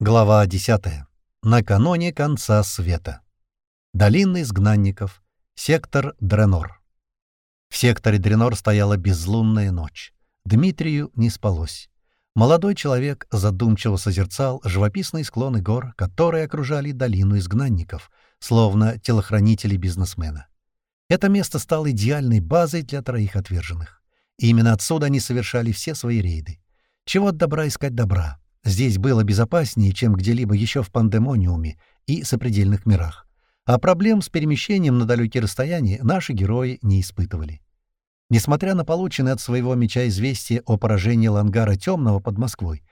Глава 10. Накануне конца света. Долина изгнанников. Сектор Дренор. В секторе Дренор стояла безлунная ночь. Дмитрию не спалось. Молодой человек задумчиво созерцал живописные склоны гор, которые окружали долину изгнанников, словно телохранители бизнесмена. Это место стало идеальной базой для троих отверженных. И именно отсюда они совершали все свои рейды. Чего от добра искать добра? Здесь было безопаснее, чем где-либо еще в пандемониуме и сопредельных мирах. А проблем с перемещением на далекие расстояния наши герои не испытывали. Несмотря на полученное от своего меча известие о поражении Лангара Темного под Москвой,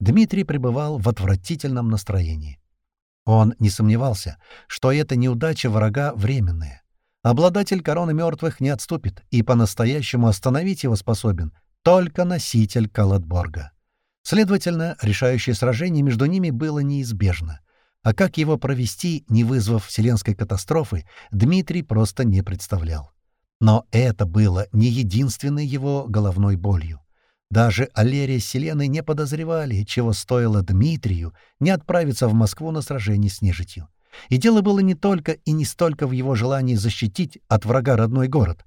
Дмитрий пребывал в отвратительном настроении. Он не сомневался, что эта неудача врага временная. Обладатель короны мертвых не отступит, и по-настоящему остановить его способен только носитель Калатборга. Следовательно, решающее сражение между ними было неизбежно. А как его провести, не вызвав вселенской катастрофы, Дмитрий просто не представлял. Но это было не единственной его головной болью. Даже Алерия с Селеной не подозревали, чего стоило Дмитрию не отправиться в Москву на сражение с нежитью. И дело было не только и не столько в его желании защитить от врага родной город,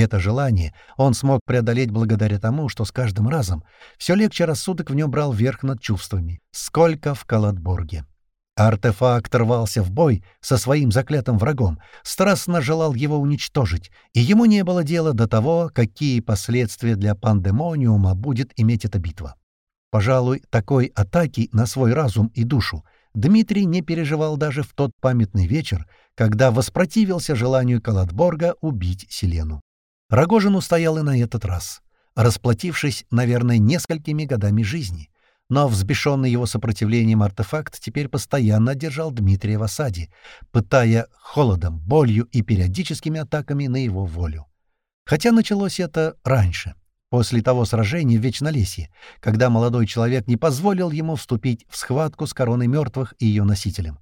это желание он смог преодолеть благодаря тому, что с каждым разом все легче рассудок в нем брал верх над чувствами. Сколько в Калатборге. Артефакт рвался в бой со своим заклятым врагом, страстно желал его уничтожить, и ему не было дела до того, какие последствия для пандемониума будет иметь эта битва. Пожалуй, такой атаки на свой разум и душу Дмитрий не переживал даже в тот памятный вечер, когда воспротивился желанию Калатборга убить Селену. Рогожин устоял и на этот раз, расплатившись, наверное, несколькими годами жизни. Но взбешенный его сопротивлением артефакт теперь постоянно держал Дмитрия в осаде, пытая холодом, болью и периодическими атаками на его волю. Хотя началось это раньше, после того сражения в Вечнолесье, когда молодой человек не позволил ему вступить в схватку с короной мертвых и ее носителем.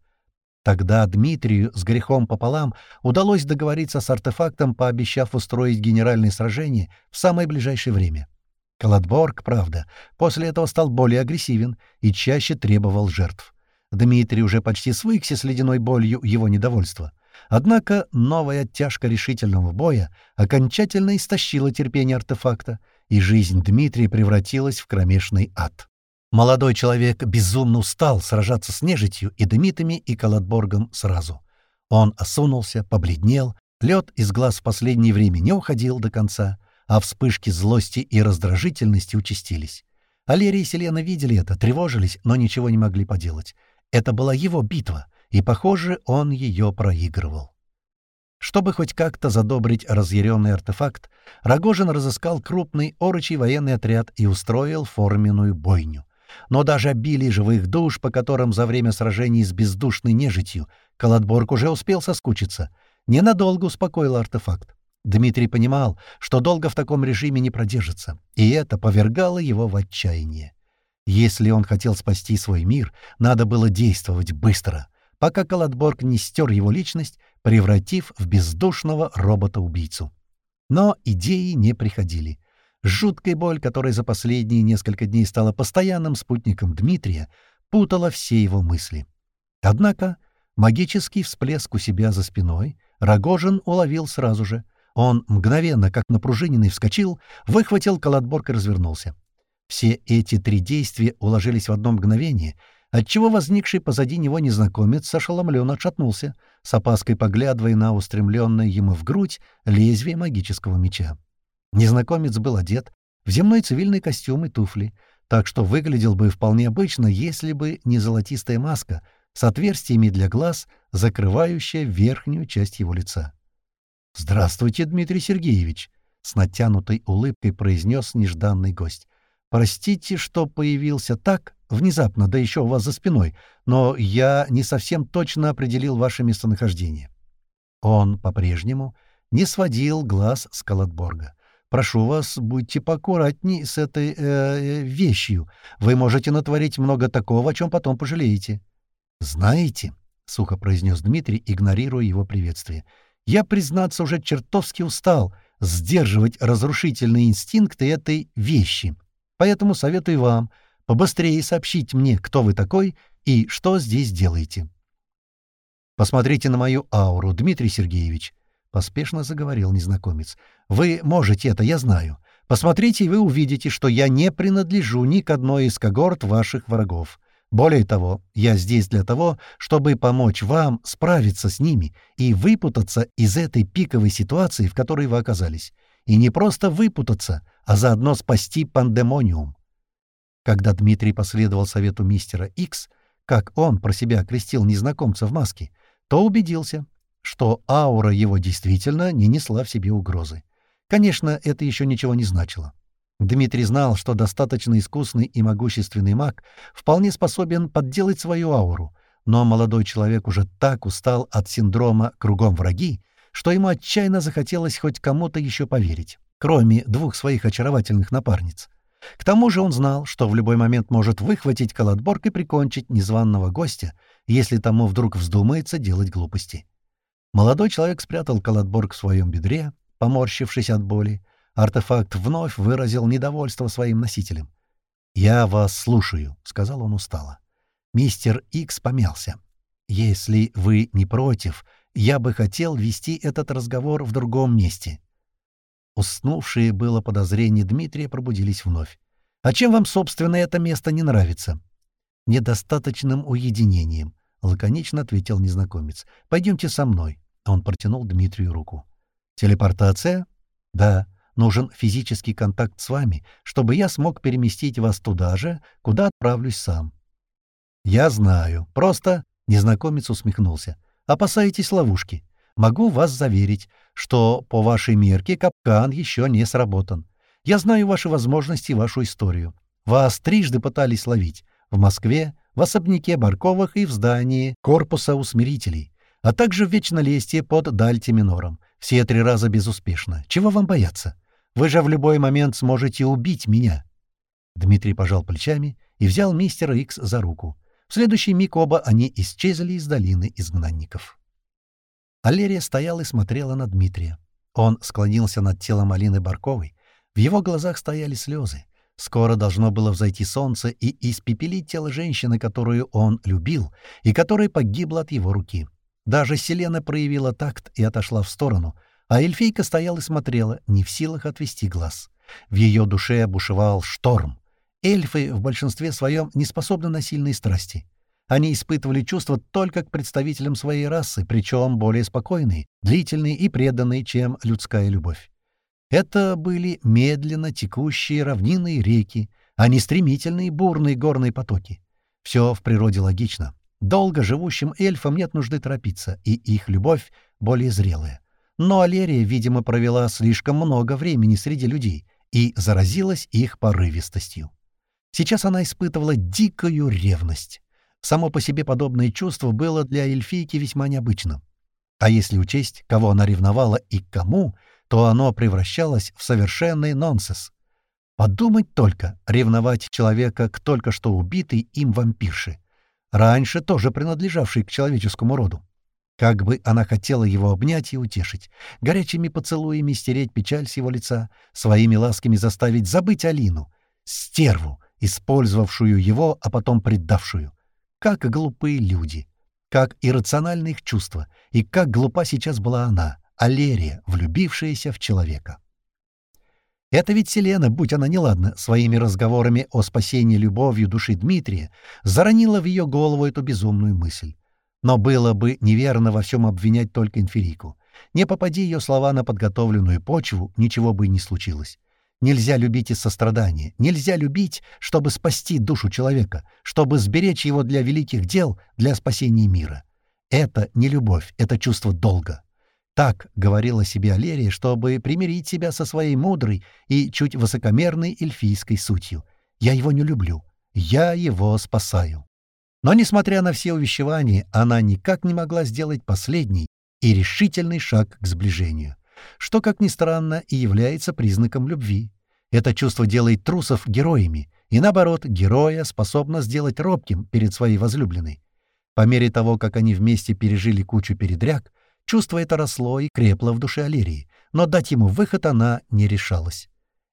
Тогда Дмитрию с грехом пополам удалось договориться с артефактом, пообещав устроить генеральное сражение в самое ближайшее время. Каладборг, правда, после этого стал более агрессивен и чаще требовал жертв. Дмитрий уже почти свыкся с ледяной болью его недовольства. Однако новая оттяжка решительного боя окончательно истощила терпение артефакта, и жизнь Дмитрия превратилась в кромешный ад. Молодой человек безумно устал сражаться с нежитью и демитами и Калатборгом сразу. Он осунулся, побледнел, лед из глаз в последнее время не уходил до конца, а вспышки злости и раздражительности участились. Алерия и Селена видели это, тревожились, но ничего не могли поделать. Это была его битва, и, похоже, он ее проигрывал. Чтобы хоть как-то задобрить разъяренный артефакт, Рогожин разыскал крупный орочий военный отряд и устроил форменную бойню. Но даже обилие живых душ, по которым за время сражений с бездушной нежитью Калатборг уже успел соскучиться, ненадолго успокоил артефакт. Дмитрий понимал, что долго в таком режиме не продержится, и это повергало его в отчаяние. Если он хотел спасти свой мир, надо было действовать быстро, пока Калатборг не стер его личность, превратив в бездушного робота-убийцу. Но идеи не приходили. Жуткая боль, которая за последние несколько дней стала постоянным спутником Дмитрия, путала все его мысли. Однако магический всплеск у себя за спиной Рогожин уловил сразу же. Он мгновенно, как напружиненный, вскочил, выхватил колотборг и развернулся. Все эти три действия уложились в одно мгновение, отчего возникший позади него незнакомец ошеломленно отшатнулся, с опаской поглядывая на устремленное ему в грудь лезвие магического меча. Незнакомец был одет в земной цивильный костюм и туфли, так что выглядел бы вполне обычно, если бы не золотистая маска с отверстиями для глаз, закрывающая верхнюю часть его лица. «Здравствуйте, Дмитрий Сергеевич!» — с натянутой улыбкой произнес нежданный гость. «Простите, что появился так, внезапно, да еще у вас за спиной, но я не совсем точно определил ваше местонахождение». Он по-прежнему не сводил глаз с Калатборга. Прошу вас, будьте поаккуратней с этой э, э, вещью. Вы можете натворить много такого, о чем потом пожалеете». «Знаете», — сухо произнес Дмитрий, игнорируя его приветствие, — «я, признаться, уже чертовски устал сдерживать разрушительные инстинкты этой вещи. Поэтому советую вам побыстрее сообщить мне, кто вы такой и что здесь делаете. «Посмотрите на мою ауру, Дмитрий Сергеевич», — поспешно заговорил незнакомец. «Вы можете это, я знаю. Посмотрите, и вы увидите, что я не принадлежу ни к одной из когорт ваших врагов. Более того, я здесь для того, чтобы помочь вам справиться с ними и выпутаться из этой пиковой ситуации, в которой вы оказались. И не просто выпутаться, а заодно спасти пандемониум. Когда Дмитрий последовал совету мистера Икс, как он про себя окрестил незнакомца в маске, то убедился, что аура его действительно не несла в себе угрозы. Конечно, это еще ничего не значило. Дмитрий знал, что достаточно искусный и могущественный маг вполне способен подделать свою ауру, но молодой человек уже так устал от синдрома «кругом враги», что ему отчаянно захотелось хоть кому-то еще поверить, кроме двух своих очаровательных напарниц. К тому же он знал, что в любой момент может выхватить колотборг и прикончить незваного гостя, если тому вдруг вздумается делать глупости. Молодой человек спрятал колотборг в своем бедре, поморщившись от боли, Артефакт вновь выразил недовольство своим носителям. «Я вас слушаю», — сказал он устало. Мистер Икс помялся. «Если вы не против, я бы хотел вести этот разговор в другом месте». Уснувшие было подозрения Дмитрия пробудились вновь. «А чем вам, собственно, это место не нравится?» «Недостаточным уединением», — лаконично ответил незнакомец. «Пойдемте со мной». Он протянул Дмитрию руку. «Телепортация?» «Да. Нужен физический контакт с вами, чтобы я смог переместить вас туда же, куда отправлюсь сам». «Я знаю. Просто...» — незнакомец усмехнулся. «Опасаетесь ловушки. Могу вас заверить, что по вашей мерке капкан еще не сработан. Я знаю ваши возможности и вашу историю. Вас трижды пытались ловить. В Москве, в особняке Барковых и в здании корпуса усмирителей, а также в Вечнолестие под Дальти Минором. Все три раза безуспешно. Чего вам бояться? Вы же в любой момент сможете убить меня». Дмитрий пожал плечами и взял мистера Икс за руку. В следующий миг оба они исчезли из долины изгнанников. Алерия стояла и смотрела на Дмитрия. Он склонился над телом Алины Барковой. В его глазах стояли слезы. Скоро должно было взойти солнце и испепелить тело женщины, которую он любил, и которая погибла от его руки. Даже Селена проявила такт и отошла в сторону, а эльфийка стояла и смотрела, не в силах отвести глаз. В ее душе бушевал шторм. Эльфы в большинстве своем не способны на сильные страсти. Они испытывали чувства только к представителям своей расы, причем более спокойные, длительные и преданные, чем людская любовь. Это были медленно текущие равнинные реки, а не стремительные бурные горные потоки. Все в природе логично. Долго живущим эльфам нет нужды торопиться, и их любовь более зрелая. Но Алерия, видимо, провела слишком много времени среди людей и заразилась их порывистостью. Сейчас она испытывала дикую ревность. Само по себе подобное чувство было для эльфийки весьма необычным. А если учесть, кого она ревновала и кому, то оно превращалось в совершенный нонсенс. Подумать только, ревновать человека к только что убитой им вампирше, раньше тоже принадлежавшей к человеческому роду. Как бы она хотела его обнять и утешить, горячими поцелуями стереть печаль с его лица, своими ласками заставить забыть Алину, стерву, использовавшую его, а потом предавшую. Как глупые люди, как иррациональны их чувства, и как глупа сейчас была она, Алерия, влюбившаяся в человека. Это ведь Селена, будь она неладна, своими разговорами о спасении любовью души Дмитрия, заронила в ее голову эту безумную мысль. Но было бы неверно во всем обвинять только инферику. Не попади ее слова на подготовленную почву, ничего бы и не случилось. Нельзя любить из сострадания. Нельзя любить, чтобы спасти душу человека, чтобы сберечь его для великих дел, для спасения мира. Это не любовь, это чувство долга. Так говорила себе Алерия, чтобы примирить себя со своей мудрой и чуть высокомерной эльфийской сутью. «Я его не люблю. Я его спасаю». Но, несмотря на все увещевания, она никак не могла сделать последний и решительный шаг к сближению, что, как ни странно, и является признаком любви. Это чувство делает трусов героями, и, наоборот, героя способно сделать робким перед своей возлюбленной. По мере того, как они вместе пережили кучу передряг, чувство это росло и крепло в душе Алерии, но дать ему выход она не решалась.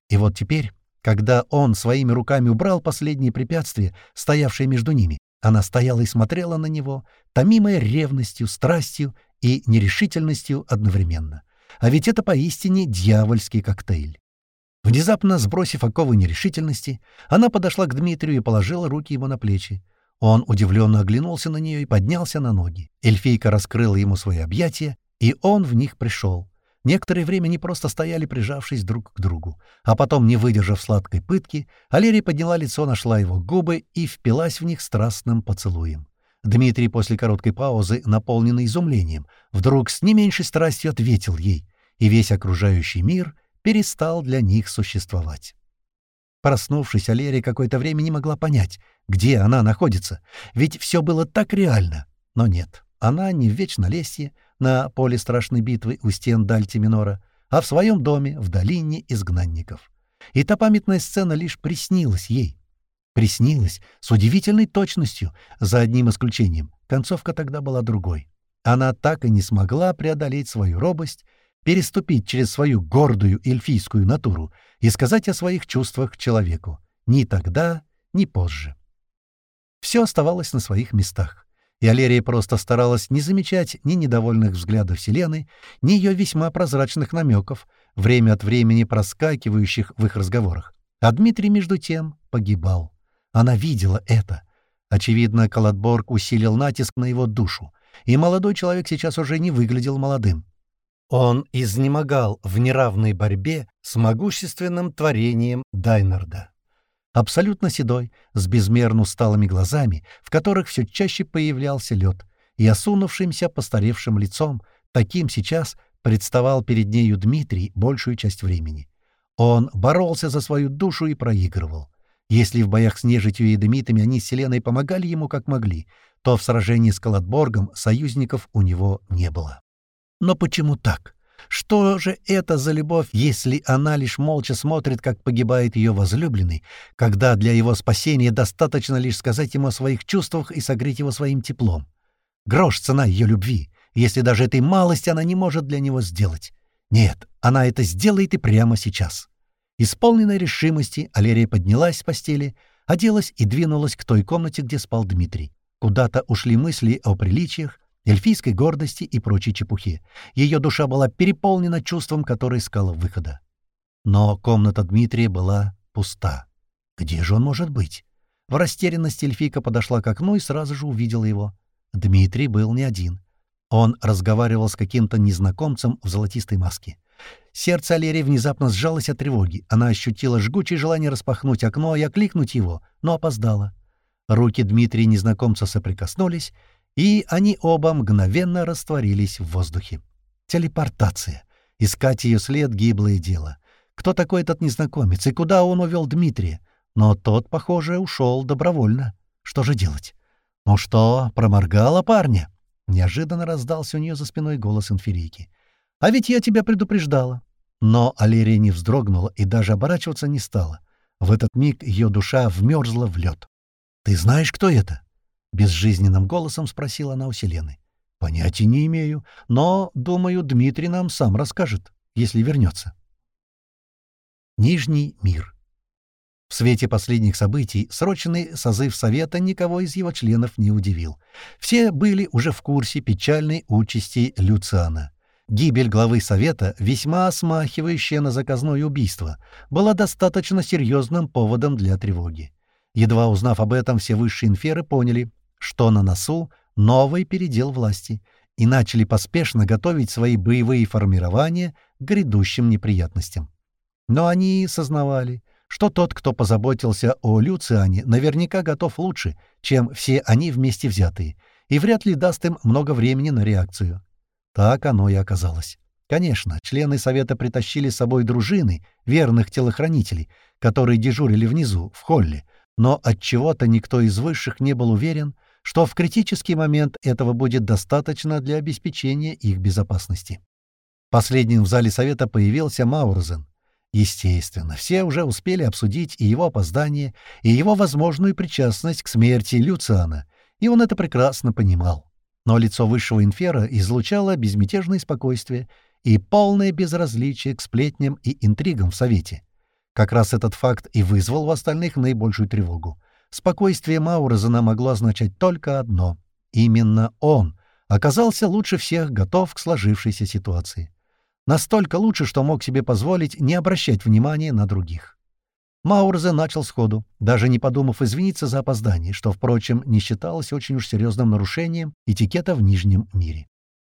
И вот теперь, когда он своими руками убрал последние препятствия, стоявшие между ними, Она стояла и смотрела на него, томимая ревностью, страстью и нерешительностью одновременно. А ведь это поистине дьявольский коктейль. Внезапно сбросив оковы нерешительности, она подошла к Дмитрию и положила руки ему на плечи. Он удивленно оглянулся на нее и поднялся на ноги. Эльфийка раскрыла ему свои объятия, и он в них пришел. Некоторое время они просто стояли, прижавшись друг к другу. А потом, не выдержав сладкой пытки, Алерия подняла лицо, нашла его губы и впилась в них страстным поцелуем. Дмитрий после короткой паузы, наполненный изумлением, вдруг с не меньшей страстью ответил ей, и весь окружающий мир перестал для них существовать. Проснувшись, Алерия какое-то время не могла понять, где она находится, ведь все было так реально. Но нет, она не в Вечнолесье, на поле страшной битвы у стен Дальти-Минора, а в своем доме в долине изгнанников. И та памятная сцена лишь приснилась ей. Приснилась с удивительной точностью, за одним исключением. Концовка тогда была другой. Она так и не смогла преодолеть свою робость, переступить через свою гордую эльфийскую натуру и сказать о своих чувствах человеку. Ни тогда, ни позже. Все оставалось на своих местах и Алерия просто старалась не замечать ни недовольных взглядов Селены, ни ее весьма прозрачных намеков, время от времени проскакивающих в их разговорах. А Дмитрий, между тем, погибал. Она видела это. Очевидно, Калатборг усилил натиск на его душу, и молодой человек сейчас уже не выглядел молодым. Он изнемогал в неравной борьбе с могущественным творением Дайнарда абсолютно седой, с безмерно усталыми глазами, в которых все чаще появлялся лед, и осунувшимся постаревшим лицом, таким сейчас представал перед нею Дмитрий большую часть времени. Он боролся за свою душу и проигрывал. Если в боях с нежитью и демитами они с Селеной помогали ему как могли, то в сражении с Калатборгом союзников у него не было. Но почему так? Что же это за любовь, если она лишь молча смотрит, как погибает ее возлюбленный, когда для его спасения достаточно лишь сказать ему о своих чувствах и согреть его своим теплом? Грош цена ее любви, если даже этой малости она не может для него сделать. Нет, она это сделает и прямо сейчас. Исполненной решимости, Алерия поднялась с постели, оделась и двинулась к той комнате, где спал Дмитрий. Куда-то ушли мысли о приличиях, эльфийской гордости и прочей чепухе. Ее душа была переполнена чувством, которое искало выхода. Но комната Дмитрия была пуста. Где же он может быть? В растерянности эльфийка подошла к окну и сразу же увидела его. Дмитрий был не один. Он разговаривал с каким-то незнакомцем в золотистой маске. Сердце Алерии внезапно сжалось от тревоги. Она ощутила жгучее желание распахнуть окно и окликнуть его, но опоздала. Руки Дмитрия и незнакомца соприкоснулись, и они оба мгновенно растворились в воздухе. Телепортация. Искать ее след — гиблое дело. Кто такой этот незнакомец и куда он увел Дмитрия? Но тот, похоже, ушел добровольно. Что же делать? «Ну что, проморгала парня?» Неожиданно раздался у нее за спиной голос инферийки. «А ведь я тебя предупреждала». Но Алерия не вздрогнула и даже оборачиваться не стала. В этот миг ее душа вмерзла в лед. «Ты знаешь, кто это?» — безжизненным голосом спросила она у Селены. «Понятия не имею, но, думаю, Дмитрий нам сам расскажет, если вернется». Нижний мир. В свете последних событий срочный созыв Совета никого из его членов не удивил. Все были уже в курсе печальной участи Люциана. Гибель главы Совета, весьма смахивающая на заказное убийство, была достаточно серьезным поводом для тревоги. Едва узнав об этом, все высшие инферы поняли, что на носу новый передел власти, и начали поспешно готовить свои боевые формирования к грядущим неприятностям. Но они сознавали, что тот, кто позаботился о Люциане, наверняка готов лучше, чем все они вместе взятые, и вряд ли даст им много времени на реакцию. Так оно и оказалось. Конечно, члены Совета притащили с собой дружины, верных телохранителей, которые дежурили внизу, в холле, но от чего то никто из высших не был уверен, что в критический момент этого будет достаточно для обеспечения их безопасности. Последним в зале совета появился Маурзен. Естественно, все уже успели обсудить и его опоздание, и его возможную причастность к смерти Люциана, и он это прекрасно понимал. Но лицо высшего инфера излучало безмятежное спокойствие и полное безразличие к сплетням и интригам в Совете. Как раз этот факт и вызвал в остальных наибольшую тревогу. Спокойствие Маурезена могло означать только одно. Именно он оказался лучше всех готов к сложившейся ситуации. Настолько лучше, что мог себе позволить не обращать внимания на других. Маурзе начал сходу, даже не подумав извиниться за опоздание, что, впрочем, не считалось очень уж серьезным нарушением этикета в Нижнем мире.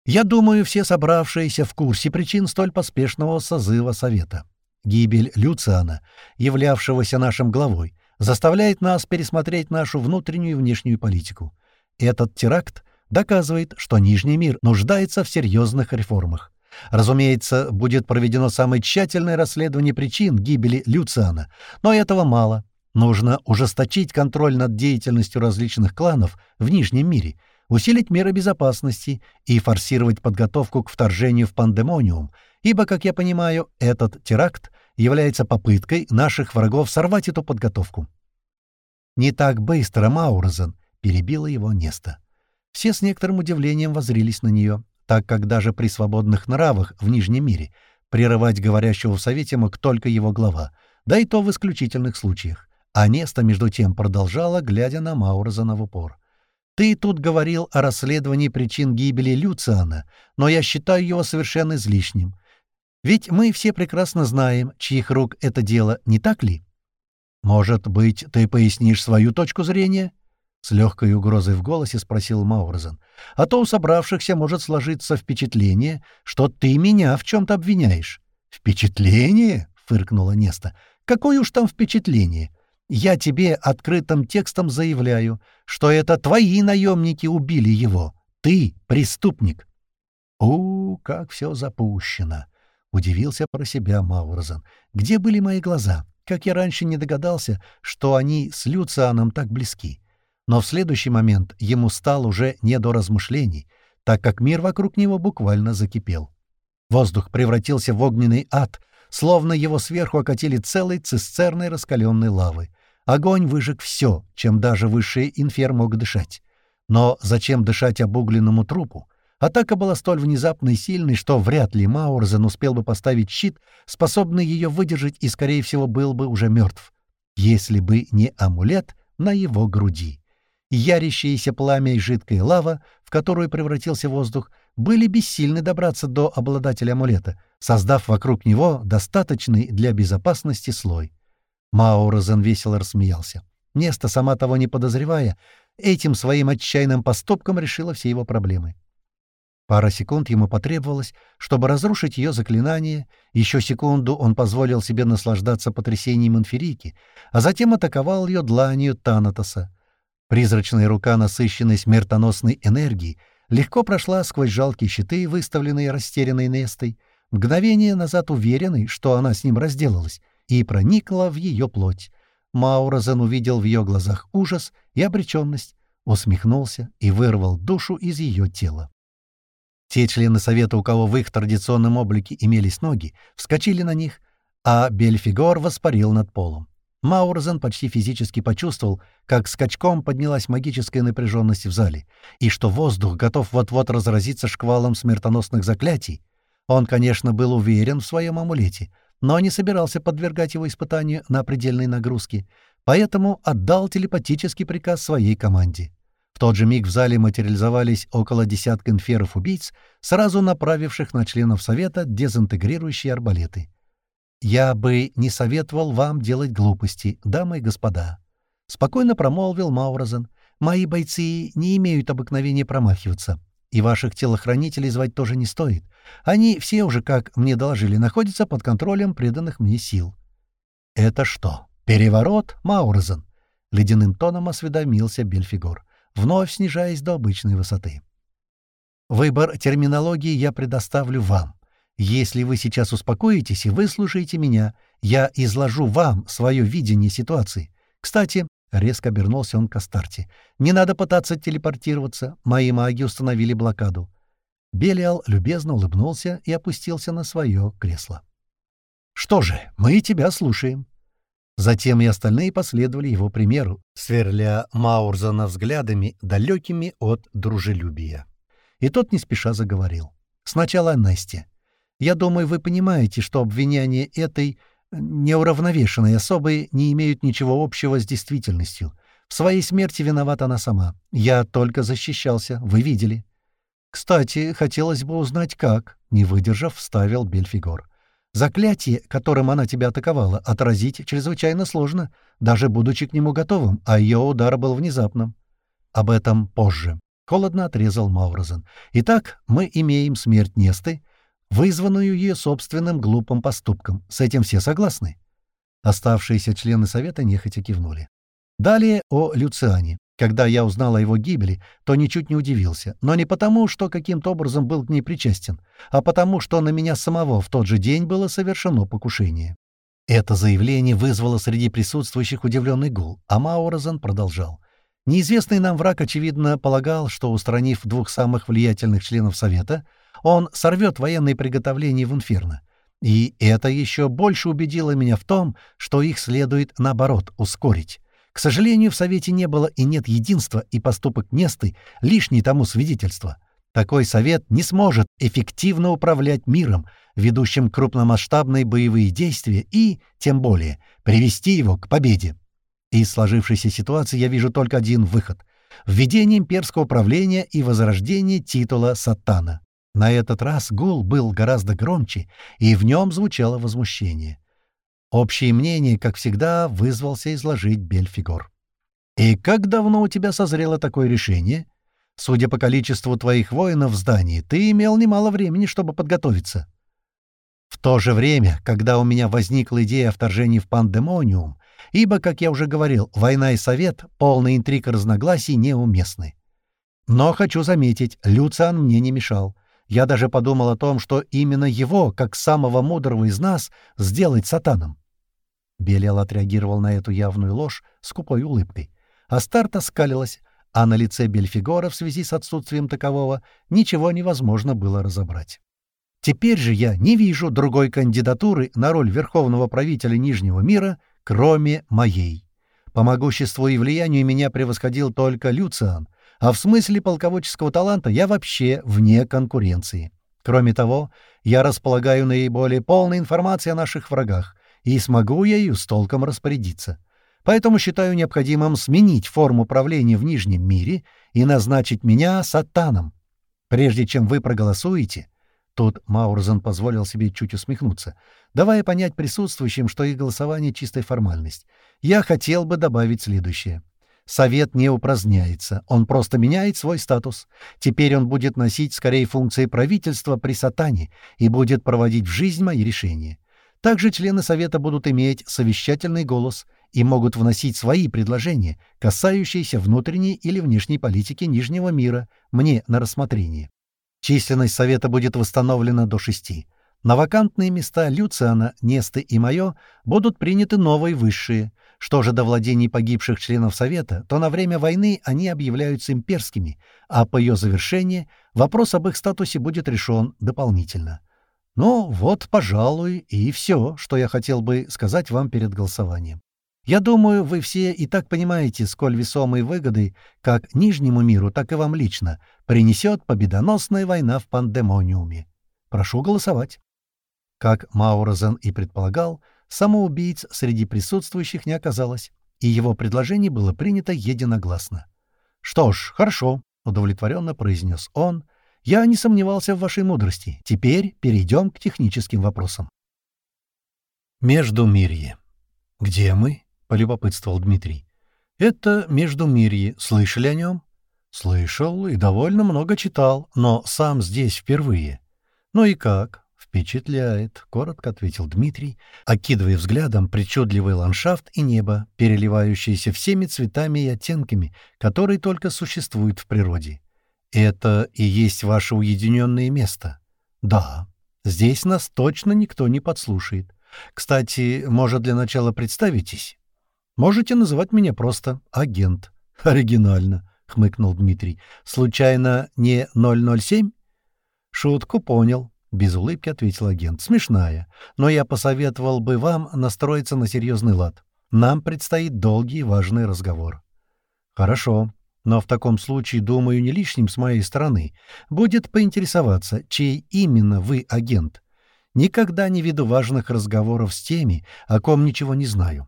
Я думаю, все собравшиеся в курсе причин столь поспешного созыва Совета. Гибель Люциана, являвшегося нашим главой, заставляет нас пересмотреть нашу внутреннюю и внешнюю политику. Этот теракт доказывает, что Нижний мир нуждается в серьезных реформах. Разумеется, будет проведено самое тщательное расследование причин гибели Люциана, но этого мало. Нужно ужесточить контроль над деятельностью различных кланов в Нижнем мире, усилить меры безопасности и форсировать подготовку к вторжению в пандемониум, ибо, как я понимаю, этот теракт является попыткой наших врагов сорвать эту подготовку. «Не так быстро, Маурозен», — перебила его Неста. Все с некоторым удивлением возрились на нее так как даже при свободных нравах в Нижнем мире прерывать говорящего в Совете мог только его глава, да и то в исключительных случаях. А Неста, между тем, продолжала, глядя на Маурзана в упор. «Ты тут говорил о расследовании причин гибели Люциана, но я считаю его совершенно излишним. Ведь мы все прекрасно знаем, чьих рук это дело, не так ли? Может быть, ты пояснишь свою точку зрения?» С легкой угрозой в голосе спросил Маурзен. «А то у собравшихся может сложиться впечатление, что ты меня в чем-то обвиняешь». «Впечатление?» — фыркнула Неста. «Какое уж там впечатление? Я тебе открытым текстом заявляю, что это твои наемники убили его. Ты — преступник». «У, как все запущено!» — удивился про себя Маурзен. «Где были мои глаза? Как я раньше не догадался, что они с Люцианом так близки». Но в следующий момент ему стало уже не до размышлений, так как мир вокруг него буквально закипел. Воздух превратился в огненный ад, словно его сверху окатили целой цистерной раскаленной лавы. Огонь выжег все, чем даже высший инфер мог дышать. Но зачем дышать обугленному трупу? Атака была столь внезапной и сильной, что вряд ли Маурзен успел бы поставить щит, способный ее выдержать, и, скорее всего, был бы уже мертв, если бы не амулет на его груди ярящееся пламя и жидкая лава, в которую превратился воздух, были бессильны добраться до обладателя амулета, создав вокруг него достаточный для безопасности слой. Маурозен весело рассмеялся. Неста, сама того не подозревая, этим своим отчаянным поступком решила все его проблемы. Пара секунд ему потребовалось, чтобы разрушить ее заклинание, еще секунду он позволил себе наслаждаться потрясением инферики, а затем атаковал ее дланью Танатоса. Призрачная рука, насыщенной смертоносной энергией, легко прошла сквозь жалкие щиты, выставленные растерянной Нестой, мгновение назад уверенный, что она с ним разделалась, и проникла в ее плоть. Маурозен увидел в ее глазах ужас и обреченность, усмехнулся и вырвал душу из ее тела. Те члены Совета, у кого в их традиционном облике имелись ноги, вскочили на них, а Бельфигор воспарил над полом. Маурзен почти физически почувствовал, как скачком поднялась магическая напряженность в зале, и что воздух готов вот-вот разразиться шквалом смертоносных заклятий. Он, конечно, был уверен в своем амулете, но не собирался подвергать его испытанию на предельной нагрузке, поэтому отдал телепатический приказ своей команде. В тот же миг в зале материализовались около десятка инферов-убийц, сразу направивших на членов Совета дезинтегрирующие арбалеты. «Я бы не советовал вам делать глупости, дамы и господа», — спокойно промолвил Маурозен. «Мои бойцы не имеют обыкновения промахиваться, и ваших телохранителей звать тоже не стоит. Они все уже, как мне доложили, находятся под контролем преданных мне сил». «Это что, переворот, Маурозен?» — ледяным тоном осведомился Бельфигор, вновь снижаясь до обычной высоты. «Выбор терминологии я предоставлю вам. Если вы сейчас успокоитесь и выслушаете меня, я изложу вам свое видение ситуации. Кстати, — резко обернулся он к Астарте, — не надо пытаться телепортироваться, мои маги установили блокаду. Белиал любезно улыбнулся и опустился на свое кресло. «Что же, мы тебя слушаем». Затем и остальные последовали его примеру, сверля Маурзана взглядами, далекими от дружелюбия. И тот не спеша заговорил. Сначала Настя. Я думаю, вы понимаете, что обвинения этой неуравновешенной особы не имеют ничего общего с действительностью. В своей смерти виновата она сама. Я только защищался, вы видели. Кстати, хотелось бы узнать, как, не выдержав, вставил Бельфигор. Заклятие, которым она тебя атаковала, отразить чрезвычайно сложно, даже будучи к нему готовым, а ее удар был внезапным. Об этом позже. Холодно отрезал Маурозен. Итак, мы имеем смерть Несты, вызванную ее собственным глупым поступком. С этим все согласны? Оставшиеся члены совета нехотя кивнули. Далее о Люциане. Когда я узнал о его гибели, то ничуть не удивился, но не потому, что каким-то образом был к ней причастен, а потому, что на меня самого в тот же день было совершено покушение. Это заявление вызвало среди присутствующих удивленный гул, а Маурозен продолжал. Неизвестный нам враг, очевидно, полагал, что, устранив двух самых влиятельных членов Совета, он сорвет военные приготовления в Инферно. И это еще больше убедило меня в том, что их следует, наоборот, ускорить. К сожалению, в Совете не было и нет единства, и поступок Несты — лишний тому свидетельство. Такой Совет не сможет эффективно управлять миром, ведущим крупномасштабные боевые действия и, тем более, привести его к победе. Из сложившейся ситуации я вижу только один выход — введение имперского правления и возрождение титула Сатана. На этот раз гул был гораздо громче, и в нем звучало возмущение. Общее мнение, как всегда, вызвался изложить Бельфигор. «И как давно у тебя созрело такое решение? Судя по количеству твоих воинов в здании, ты имел немало времени, чтобы подготовиться». В то же время, когда у меня возникла идея о вторжении в Пандемониум, ибо, как я уже говорил, война и совет, полный интриг и разногласий, неуместны. Но хочу заметить, Люциан мне не мешал. Я даже подумал о том, что именно его, как самого мудрого из нас, сделать сатаном. Белиал отреагировал на эту явную ложь скупой улыбкой. Астарта скалилась, а на лице Бельфигора в связи с отсутствием такового ничего невозможно было разобрать. Теперь же я не вижу другой кандидатуры на роль верховного правителя Нижнего мира, кроме моей. По могуществу и влиянию меня превосходил только Люциан, а в смысле полководческого таланта я вообще вне конкуренции. Кроме того, я располагаю наиболее полной информацией о наших врагах, и смогу ею с толком распорядиться. Поэтому считаю необходимым сменить форму правления в Нижнем мире и назначить меня сатаном. Прежде чем вы проголосуете, Тут Маурзен позволил себе чуть усмехнуться, давая понять присутствующим, что их голосование — чистая формальность. Я хотел бы добавить следующее. Совет не упраздняется, он просто меняет свой статус. Теперь он будет носить скорее функции правительства при сатане и будет проводить в жизнь мои решения. Также члены Совета будут иметь совещательный голос и могут вносить свои предложения, касающиеся внутренней или внешней политики Нижнего мира, мне на рассмотрение. Численность Совета будет восстановлена до шести. На вакантные места Люциана, Несты и Мое будут приняты новые высшие, что же до владений погибших членов Совета, то на время войны они объявляются имперскими, а по ее завершении вопрос об их статусе будет решен дополнительно. Ну, вот, пожалуй, и все, что я хотел бы сказать вам перед голосованием. Я думаю, вы все и так понимаете, сколь весомые выгоды как Нижнему миру, так и вам лично принесет победоносная война в пандемониуме. Прошу голосовать. Как Маурозен и предполагал, самоубийц среди присутствующих не оказалось, и его предложение было принято единогласно. «Что ж, хорошо», — удовлетворенно произнес он. «Я не сомневался в вашей мудрости. Теперь перейдем к техническим вопросам». Междумирье. «Где мы?» — полюбопытствовал Дмитрий. «Это Междумирье. Слышали о нем?» «Слышал и довольно много читал, но сам здесь впервые». «Ну и как?» «Впечатляет», — коротко ответил Дмитрий, окидывая взглядом причудливый ландшафт и небо, переливающиеся всеми цветами и оттенками, которые только существуют в природе. «Это и есть ваше уединенное место?» «Да. Здесь нас точно никто не подслушает. Кстати, может, для начала представитесь?» «Можете называть меня просто агент». «Оригинально», — хмыкнул Дмитрий. «Случайно не 007?» «Шутку понял», — без улыбки ответил агент. «Смешная. Но я посоветовал бы вам настроиться на серьезный лад. Нам предстоит долгий и важный разговор». «Хорошо. Но в таком случае, думаю, не лишним с моей стороны будет поинтересоваться, чей именно вы агент. Никогда не веду важных разговоров с теми, о ком ничего не знаю».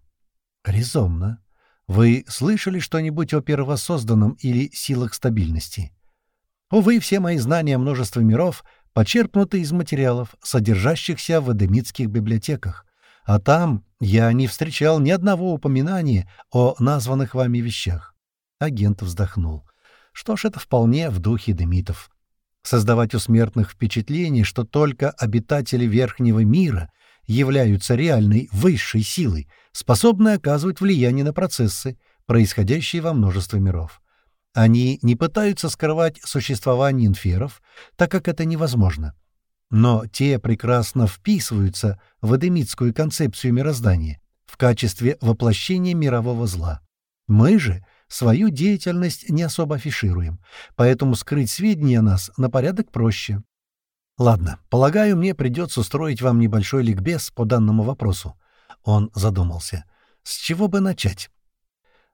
«Резонно. Вы слышали что-нибудь о первосозданном или силах стабильности? Увы, все мои знания о множестве миров почерпнуты из материалов, содержащихся в эдемитских библиотеках, а там я не встречал ни одного упоминания о названных вами вещах. Агент вздохнул. Что ж, это вполне в духе демитов. Создавать у смертных впечатление, что только обитатели Верхнего мира являются реальной высшей силой, способной оказывать влияние на процессы, происходящие во множестве миров. Они не пытаются скрывать существование инферов, так как это невозможно. Но те прекрасно вписываются в эдемитскую концепцию мироздания в качестве воплощения мирового зла. Мы же свою деятельность не особо афишируем, поэтому скрыть сведения о нас на порядок проще. Ладно, полагаю, мне придется устроить вам небольшой ликбез по данному вопросу. Он задумался. С чего бы начать?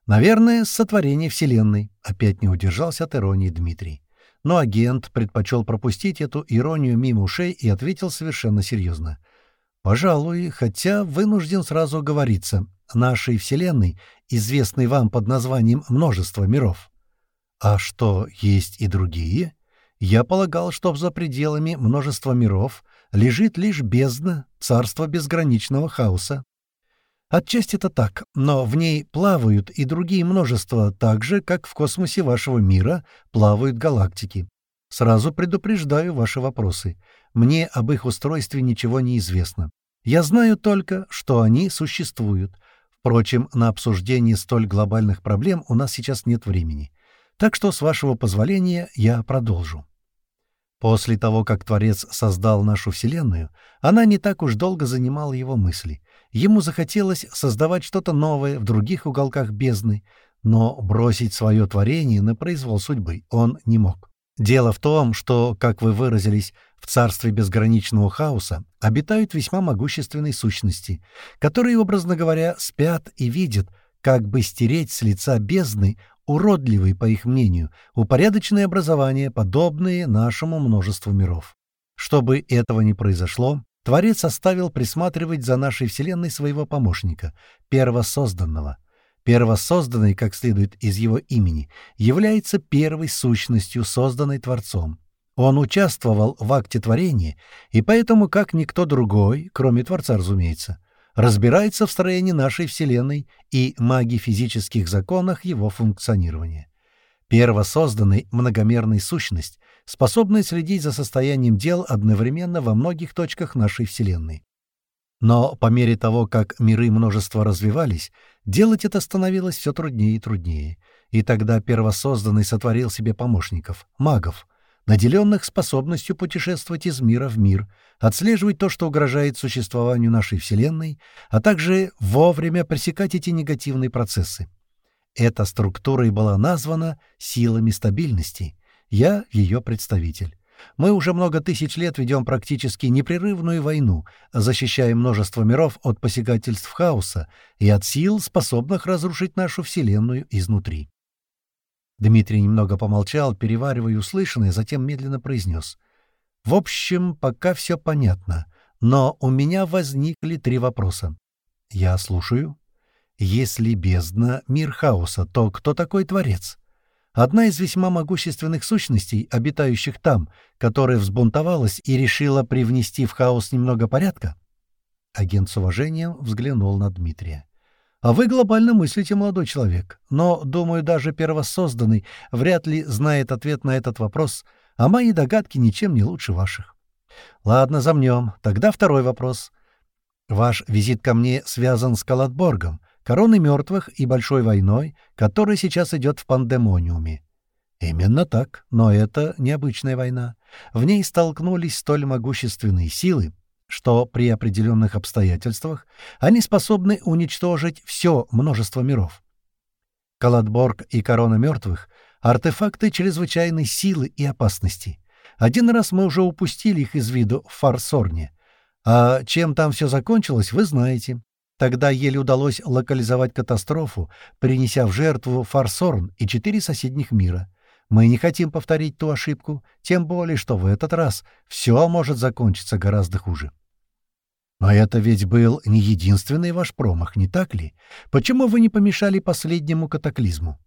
Наверное, с сотворения Вселенной. Опять не удержался от иронии Дмитрий. Но агент предпочел пропустить эту иронию мимо ушей и ответил совершенно серьезно. «Пожалуй, хотя вынужден сразу оговориться. Нашей Вселенной, известной вам под названием «Множество миров». А что, есть и другие?» Я полагал, что за пределами множества миров лежит лишь бездна, царство безграничного хаоса. Отчасти это так, но в ней плавают и другие множества, так же, как в космосе вашего мира плавают галактики. Сразу предупреждаю ваши вопросы. Мне об их устройстве ничего не известно. Я знаю только, что они существуют. Впрочем, на обсуждение столь глобальных проблем у нас сейчас нет времени. Так что, с вашего позволения, я продолжу. После того, как Творец создал нашу Вселенную, она не так уж долго занимала его мысли. Ему захотелось создавать что-то новое в других уголках бездны, но бросить свое творение на произвол судьбы он не мог. Дело в том, что, как вы выразились, в царстве безграничного хаоса обитают весьма могущественные сущности, которые, образно говоря, спят и видят, как бы стереть с лица бездны уродливые, по их мнению, упорядоченные образования, подобные нашему множеству миров. Чтобы этого не произошло, Творец оставил присматривать за нашей Вселенной своего помощника, первосозданного. Первосозданный, как следует из его имени, является первой сущностью, созданной Творцом. Он участвовал в акте творения, и поэтому, как никто другой, кроме Творца, разумеется, разбирается в строении нашей Вселенной и маги-физических законах его функционирования. Первосозданный многомерный сущность, способная следить за состоянием дел одновременно во многих точках нашей Вселенной. Но по мере того, как миры множества развивались, делать это становилось все труднее и труднее. И тогда первосозданный сотворил себе помощников, магов — наделенных способностью путешествовать из мира в мир, отслеживать то, что угрожает существованию нашей Вселенной, а также вовремя пресекать эти негативные процессы. Эта структура и была названа силами стабильности. Я ее представитель. Мы уже много тысяч лет ведем практически непрерывную войну, защищая множество миров от посягательств хаоса и от сил, способных разрушить нашу Вселенную изнутри. Дмитрий немного помолчал, переваривая услышанное, затем медленно произнес. «В общем, пока все понятно, но у меня возникли три вопроса. Я слушаю. Если бездна — мир хаоса, то кто такой Творец? Одна из весьма могущественных сущностей, обитающих там, которая взбунтовалась и решила привнести в хаос немного порядка?» Агент с уважением взглянул на Дмитрия. А вы глобально мыслите, молодой человек. Но, думаю, даже первосозданный вряд ли знает ответ на этот вопрос, а мои догадки ничем не лучше ваших. Ладно, замнем. Тогда второй вопрос. Ваш визит ко мне связан с Калатборгом, короной мертвых и большой войной, которая сейчас идет в пандемониуме. Именно так, но это необычная война. В ней столкнулись столь могущественные силы, что при определенных обстоятельствах они способны уничтожить все множество миров. Каладборг и Корона Мертвых — артефакты чрезвычайной силы и опасности. Один раз мы уже упустили их из виду в Фарсорне. А чем там все закончилось, вы знаете. Тогда еле удалось локализовать катастрофу, принеся в жертву Фарсорн и четыре соседних мира — мы не хотим повторить ту ошибку, тем более, что в этот раз все может закончиться гораздо хуже. Но это ведь был не единственный ваш промах, не так ли? Почему вы не помешали последнему катаклизму?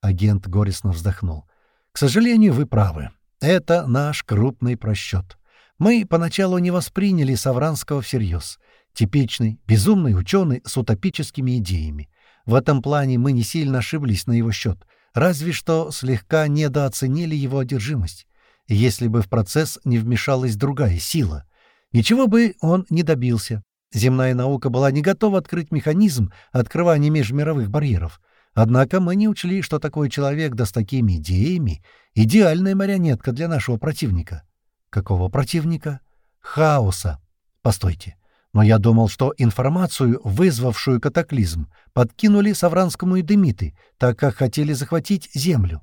Агент горестно вздохнул. К сожалению, вы правы. Это наш крупный просчет. Мы поначалу не восприняли Савранского всерьез. Типичный, безумный ученый с утопическими идеями. В этом плане мы не сильно ошиблись на его счет, разве что слегка недооценили его одержимость. Если бы в процесс не вмешалась другая сила, ничего бы он не добился. Земная наука была не готова открыть механизм открывания межмировых барьеров. Однако мы не учли, что такой человек да с такими идеями — идеальная марионетка для нашего противника. Какого противника? Хаоса. Постойте. Но я думал, что информацию, вызвавшую катаклизм, подкинули Савранскому и Демиты, так как хотели захватить Землю.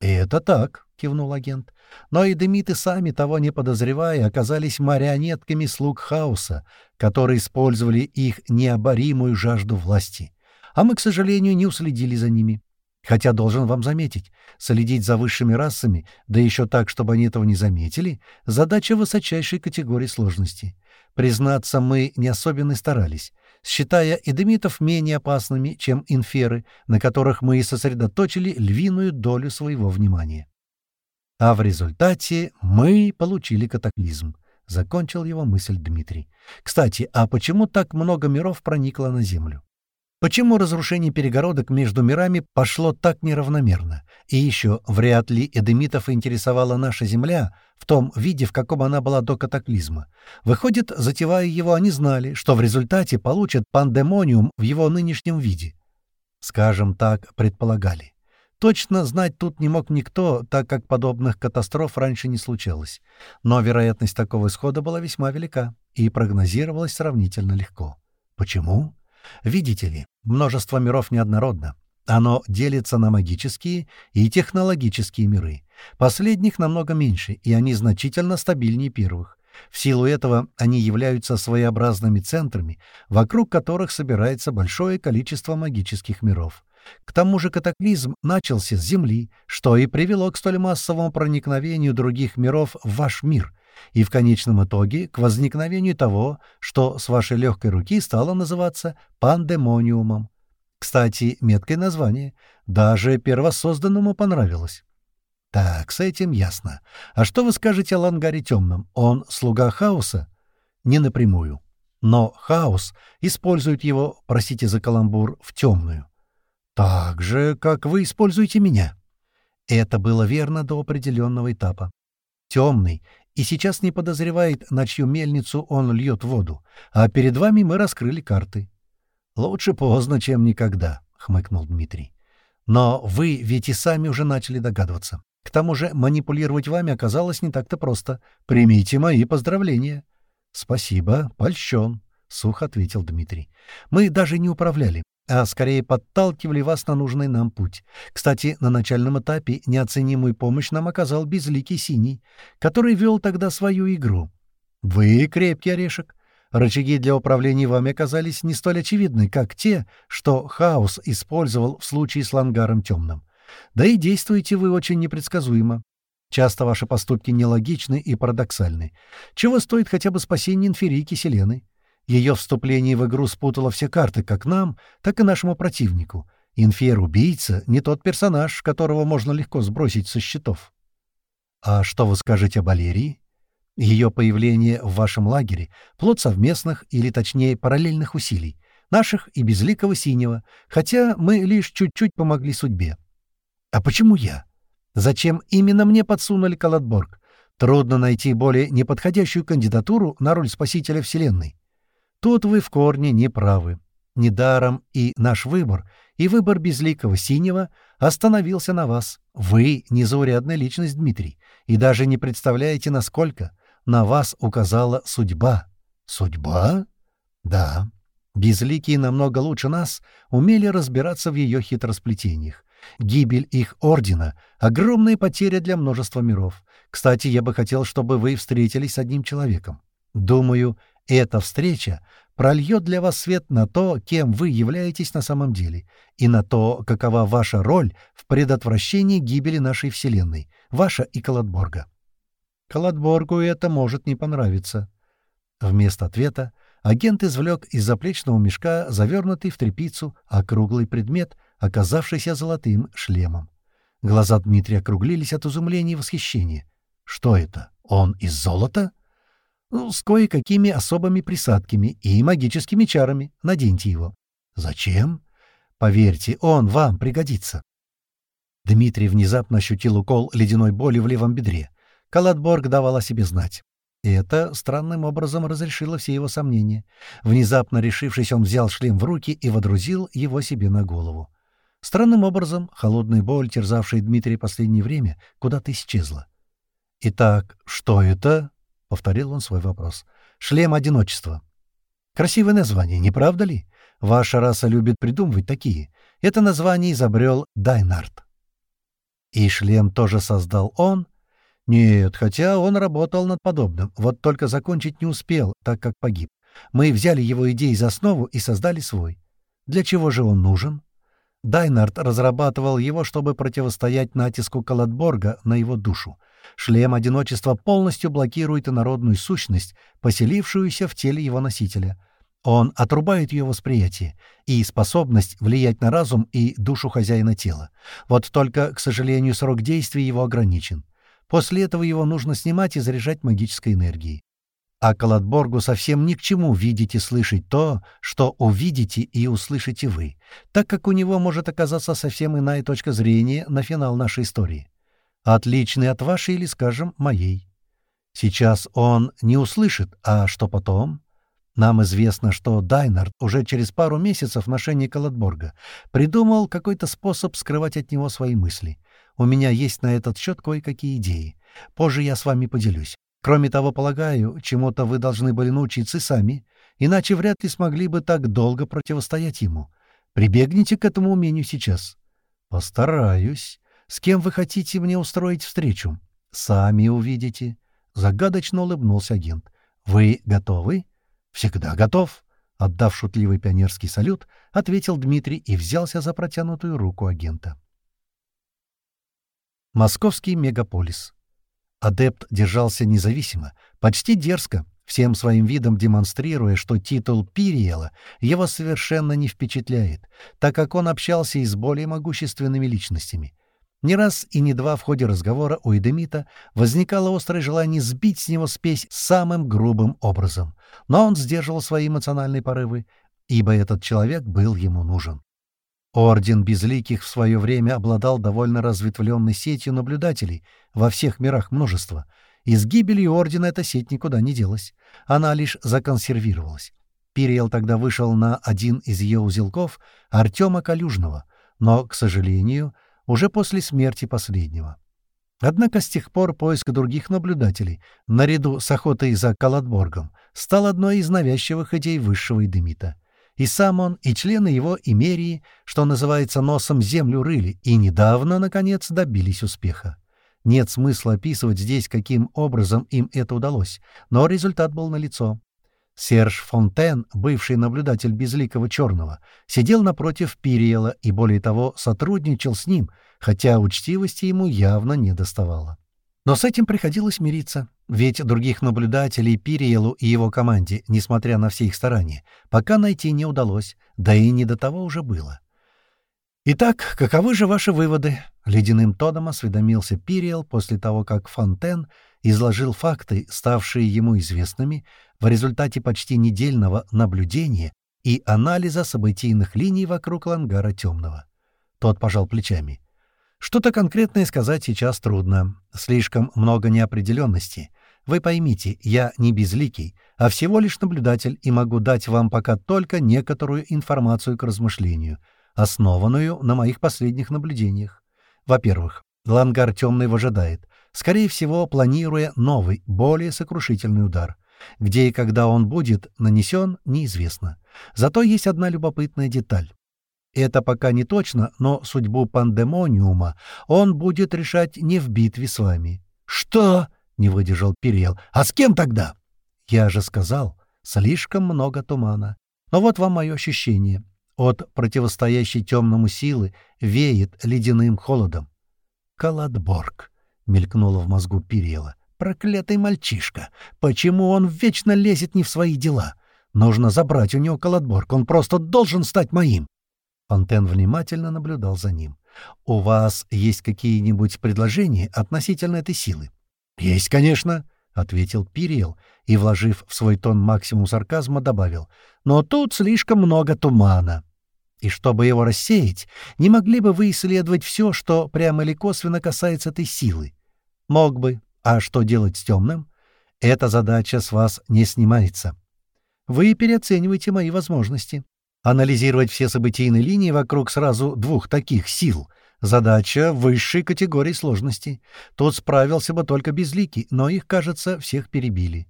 «Это так», — кивнул агент. «Но и Демиты сами, того не подозревая, оказались марионетками слуг хаоса, которые использовали их необоримую жажду власти. А мы, к сожалению, не уследили за ними. Хотя, должен вам заметить, следить за высшими расами, да еще так, чтобы они этого не заметили, задача высочайшей категории сложности. Признаться, мы не особенно старались, считая эдемитов менее опасными, чем инферы, на которых мы и сосредоточили львиную долю своего внимания. А в результате мы получили катаклизм. Закончил его мысль Дмитрий. Кстати, а почему так много миров проникло на Землю? Почему разрушение перегородок между мирами пошло так неравномерно? И еще, вряд ли эдемитов интересовала наша Земля в том виде, в каком она была до катаклизма. Выходит, затевая его, они знали, что в результате получат пандемониум в его нынешнем виде. Скажем так, предполагали. Точно знать тут не мог никто, так как подобных катастроф раньше не случалось. Но вероятность такого исхода была весьма велика и прогнозировалась сравнительно легко. Почему? Видите ли, множество миров неоднородно. Оно делится на магические и технологические миры. Последних намного меньше, и они значительно стабильнее первых. В силу этого они являются своеобразными центрами, вокруг которых собирается большое количество магических миров. К тому же катаклизм начался с Земли, что и привело к столь массовому проникновению других миров в ваш мир, и в конечном итоге к возникновению того, что с вашей легкой руки стало называться пандемониумом. Кстати, меткое название. Даже первосозданному понравилось. Так, с этим ясно. А что вы скажете о Лангаре Темном? Он слуга хаоса? Не напрямую. Но хаос использует его, простите за каламбур, в темную. Так же, как вы используете меня. Это было верно до определенного этапа. Темный и сейчас не подозревает, на чью мельницу он льет воду, а перед вами мы раскрыли карты. «Лучше поздно, чем никогда», — хмыкнул Дмитрий. «Но вы ведь и сами уже начали догадываться. К тому же манипулировать вами оказалось не так-то просто. Примите мои поздравления». «Спасибо, польщен», — сухо ответил Дмитрий. «Мы даже не управляли а скорее подталкивали вас на нужный нам путь. Кстати, на начальном этапе неоценимую помощь нам оказал безликий синий, который вел тогда свою игру. Вы крепкий орешек. Рычаги для управления вами оказались не столь очевидны, как те, что Хаос использовал в случае с Лангаром Темным. Да и действуете вы очень непредсказуемо. Часто ваши поступки нелогичны и парадоксальны. Чего стоит хотя бы спасение инферийки Селены? Ее вступление в игру спутало все карты как нам, так и нашему противнику. Инфер-убийца — не тот персонаж, которого можно легко сбросить со счетов. А что вы скажете о Балерии? Ее появление в вашем лагере — плод совместных, или точнее параллельных усилий, наших и безликого синего, хотя мы лишь чуть-чуть помогли судьбе. А почему я? Зачем именно мне подсунули Калатборг? Трудно найти более неподходящую кандидатуру на роль спасителя Вселенной. Тут вы в корне не правы. Недаром и наш выбор, и выбор безликого синего остановился на вас. Вы — незаурядная личность, Дмитрий, и даже не представляете, насколько на вас указала судьба. Судьба? Да. Безликие намного лучше нас умели разбираться в ее хитросплетениях. Гибель их ордена — огромная потеря для множества миров. Кстати, я бы хотел, чтобы вы встретились с одним человеком. Думаю, эта встреча прольет для вас свет на то, кем вы являетесь на самом деле, и на то, какова ваша роль в предотвращении гибели нашей Вселенной, ваша и Каладборга. Каладборгу это может не понравиться. Вместо ответа агент извлек из заплечного мешка завернутый в тряпицу округлый предмет, оказавшийся золотым шлемом. Глаза Дмитрия округлились от изумления и восхищения. «Что это? Он из золота?» Ну, «С кое-какими особыми присадками и магическими чарами. Наденьте его». «Зачем?» «Поверьте, он вам пригодится». Дмитрий внезапно ощутил укол ледяной боли в левом бедре. Калатборг давал о себе знать. И это странным образом разрешило все его сомнения. Внезапно решившись, он взял шлем в руки и водрузил его себе на голову. Странным образом холодная боль, терзавшая Дмитрия последнее время, куда-то исчезла. «Итак, что это?» — повторил он свой вопрос. «Шлем одиночества». «Красивое название, не правда ли? Ваша раса любит придумывать такие. Это название изобрел Дайнард». «И шлем тоже создал он?» «Нет, хотя он работал над подобным, вот только закончить не успел, так как погиб. Мы взяли его идеи за основу и создали свой. Для чего же он нужен?» Дайнард разрабатывал его, чтобы противостоять натиску Калатборга на его душу. Шлем одиночества полностью блокирует инородную сущность, поселившуюся в теле его носителя. Он отрубает ее восприятие и способность влиять на разум и душу хозяина тела. Вот только, к сожалению, срок действия его ограничен. После этого его нужно снимать и заряжать магической энергией. А Калатборгу совсем ни к чему видеть и слышать то, что увидите и услышите вы, так как у него может оказаться совсем иная точка зрения на финал нашей истории. Отличный от вашей или, скажем, моей. Сейчас он не услышит, а что потом? Нам известно, что Дайнард уже через пару месяцев ношения Калатборга придумал какой-то способ скрывать от него свои мысли. У меня есть на этот счет кое-какие идеи. Позже я с вами поделюсь. Кроме того, полагаю, чему-то вы должны были научиться сами, иначе вряд ли смогли бы так долго противостоять ему. Прибегните к этому умению сейчас. Постараюсь. С кем вы хотите мне устроить встречу? Сами увидите. Загадочно улыбнулся агент. Вы готовы? Всегда готов. Отдав шутливый пионерский салют, ответил Дмитрий и взялся за протянутую руку агента. Московский мегаполис. Адепт держался независимо, почти дерзко, всем своим видом демонстрируя, что титул Пириела его совершенно не впечатляет, так как он общался и с более могущественными личностями. Не раз и не два в ходе разговора у Эдемита возникало острое желание сбить с него спесь самым грубым образом, но он сдерживал свои эмоциональные порывы, ибо этот человек был ему нужен. Орден Безликих в свое время обладал довольно разветвленной сетью наблюдателей во всех мирах множества, и с гибелью Ордена эта сеть никуда не делась, она лишь законсервировалась. Пириел тогда вышел на один из ее узелков Артема Калюжного, но, к сожалению, уже после смерти последнего. Однако с тех пор поиск других наблюдателей, наряду с охотой за Калатборгом, стал одной из навязчивых идей высшего Эдемита — и сам он, и члены его имерии, что называется, носом землю рыли, и недавно, наконец, добились успеха. Нет смысла описывать здесь, каким образом им это удалось, но результат был налицо. Серж Фонтен, бывший наблюдатель Безликого Черного, сидел напротив Пириела и, более того, сотрудничал с ним, хотя учтивости ему явно не доставало. Но с этим приходилось мириться, ведь других наблюдателей Пириелу и его команде, несмотря на все их старания, пока найти не удалось, да и не до того уже было. «Итак, каковы же ваши выводы?» — ледяным тоном осведомился Пириел после того, как Фонтен изложил факты, ставшие ему известными в результате почти недельного наблюдения и анализа событийных линий вокруг Лангара Темного. Тот пожал плечами — что-то конкретное сказать сейчас трудно. Слишком много неопределенности. Вы поймите, я не безликий, а всего лишь наблюдатель и могу дать вам пока только некоторую информацию к размышлению, основанную на моих последних наблюдениях. Во-первых, Лангар темный выжидает, скорее всего, планируя новый, более сокрушительный удар. Где и когда он будет нанесен, неизвестно. Зато есть одна любопытная деталь. Это пока не точно, но судьбу пандемониума он будет решать не в битве с вами. «Что?» — не выдержал Перел. «А с кем тогда?» «Я же сказал, слишком много тумана. Но вот вам мое ощущение. От противостоящей темному силы веет ледяным холодом. «Каладборг», — мелькнуло в мозгу Перела. «Проклятый мальчишка! Почему он вечно лезет не в свои дела? Нужно забрать у него колотборг. Он просто должен стать моим. Фонтен внимательно наблюдал за ним. «У вас есть какие-нибудь предложения относительно этой силы?» «Есть, конечно», — ответил Пириел и, вложив в свой тон максимум сарказма, добавил. «Но тут слишком много тумана. И чтобы его рассеять, не могли бы вы исследовать все, что прямо или косвенно касается этой силы? Мог бы. А что делать с темным? Эта задача с вас не снимается. Вы переоцениваете мои возможности. Анализировать все событийные линии вокруг сразу двух таких сил — задача высшей категории сложности. Тут справился бы только безликий, но их, кажется, всех перебили.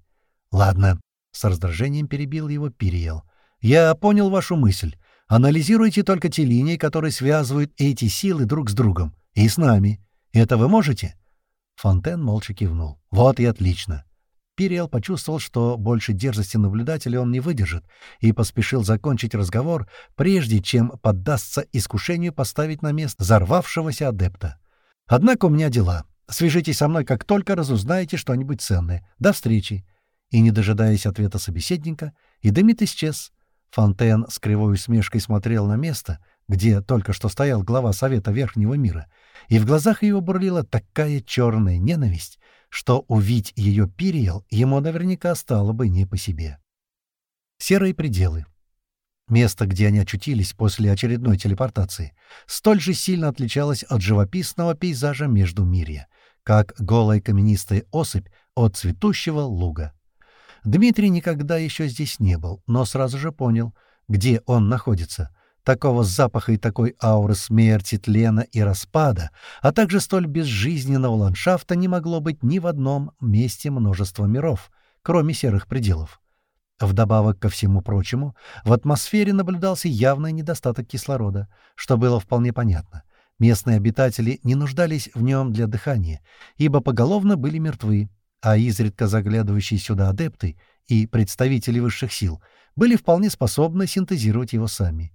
Ладно, — с раздражением перебил его Пириел. Я понял вашу мысль. Анализируйте только те линии, которые связывают эти силы друг с другом. И с нами. Это вы можете?» Фонтен молча кивнул. «Вот и отлично». Пириэл почувствовал, что больше дерзости наблюдателя он не выдержит, и поспешил закончить разговор, прежде чем поддастся искушению поставить на место взорвавшегося адепта. «Однако у меня дела. Свяжитесь со мной, как только разузнаете что-нибудь ценное. До встречи!» И, не дожидаясь ответа собеседника, Идемит исчез, Фонтен с кривой усмешкой смотрел на место, где только что стоял глава Совета Верхнего мира, и в глазах его бурлила такая черная ненависть, что увидеть ее Пириел ему наверняка стало бы не по себе. Серые пределы. Место, где они очутились после очередной телепортации, столь же сильно отличалось от живописного пейзажа между мирья, как голая каменистая осыпь от цветущего луга. Дмитрий никогда еще здесь не был, но сразу же понял, где он находится. Такого запаха и такой ауры смерти, тлена и распада, а также столь безжизненного ландшафта не могло быть ни в одном месте множества миров, кроме серых пределов. Вдобавок ко всему прочему, в атмосфере наблюдался явный недостаток кислорода, что было вполне понятно. Местные обитатели не нуждались в нем для дыхания, ибо поголовно были мертвы, а изредка заглядывающие сюда адепты и представители высших сил были вполне способны синтезировать его сами.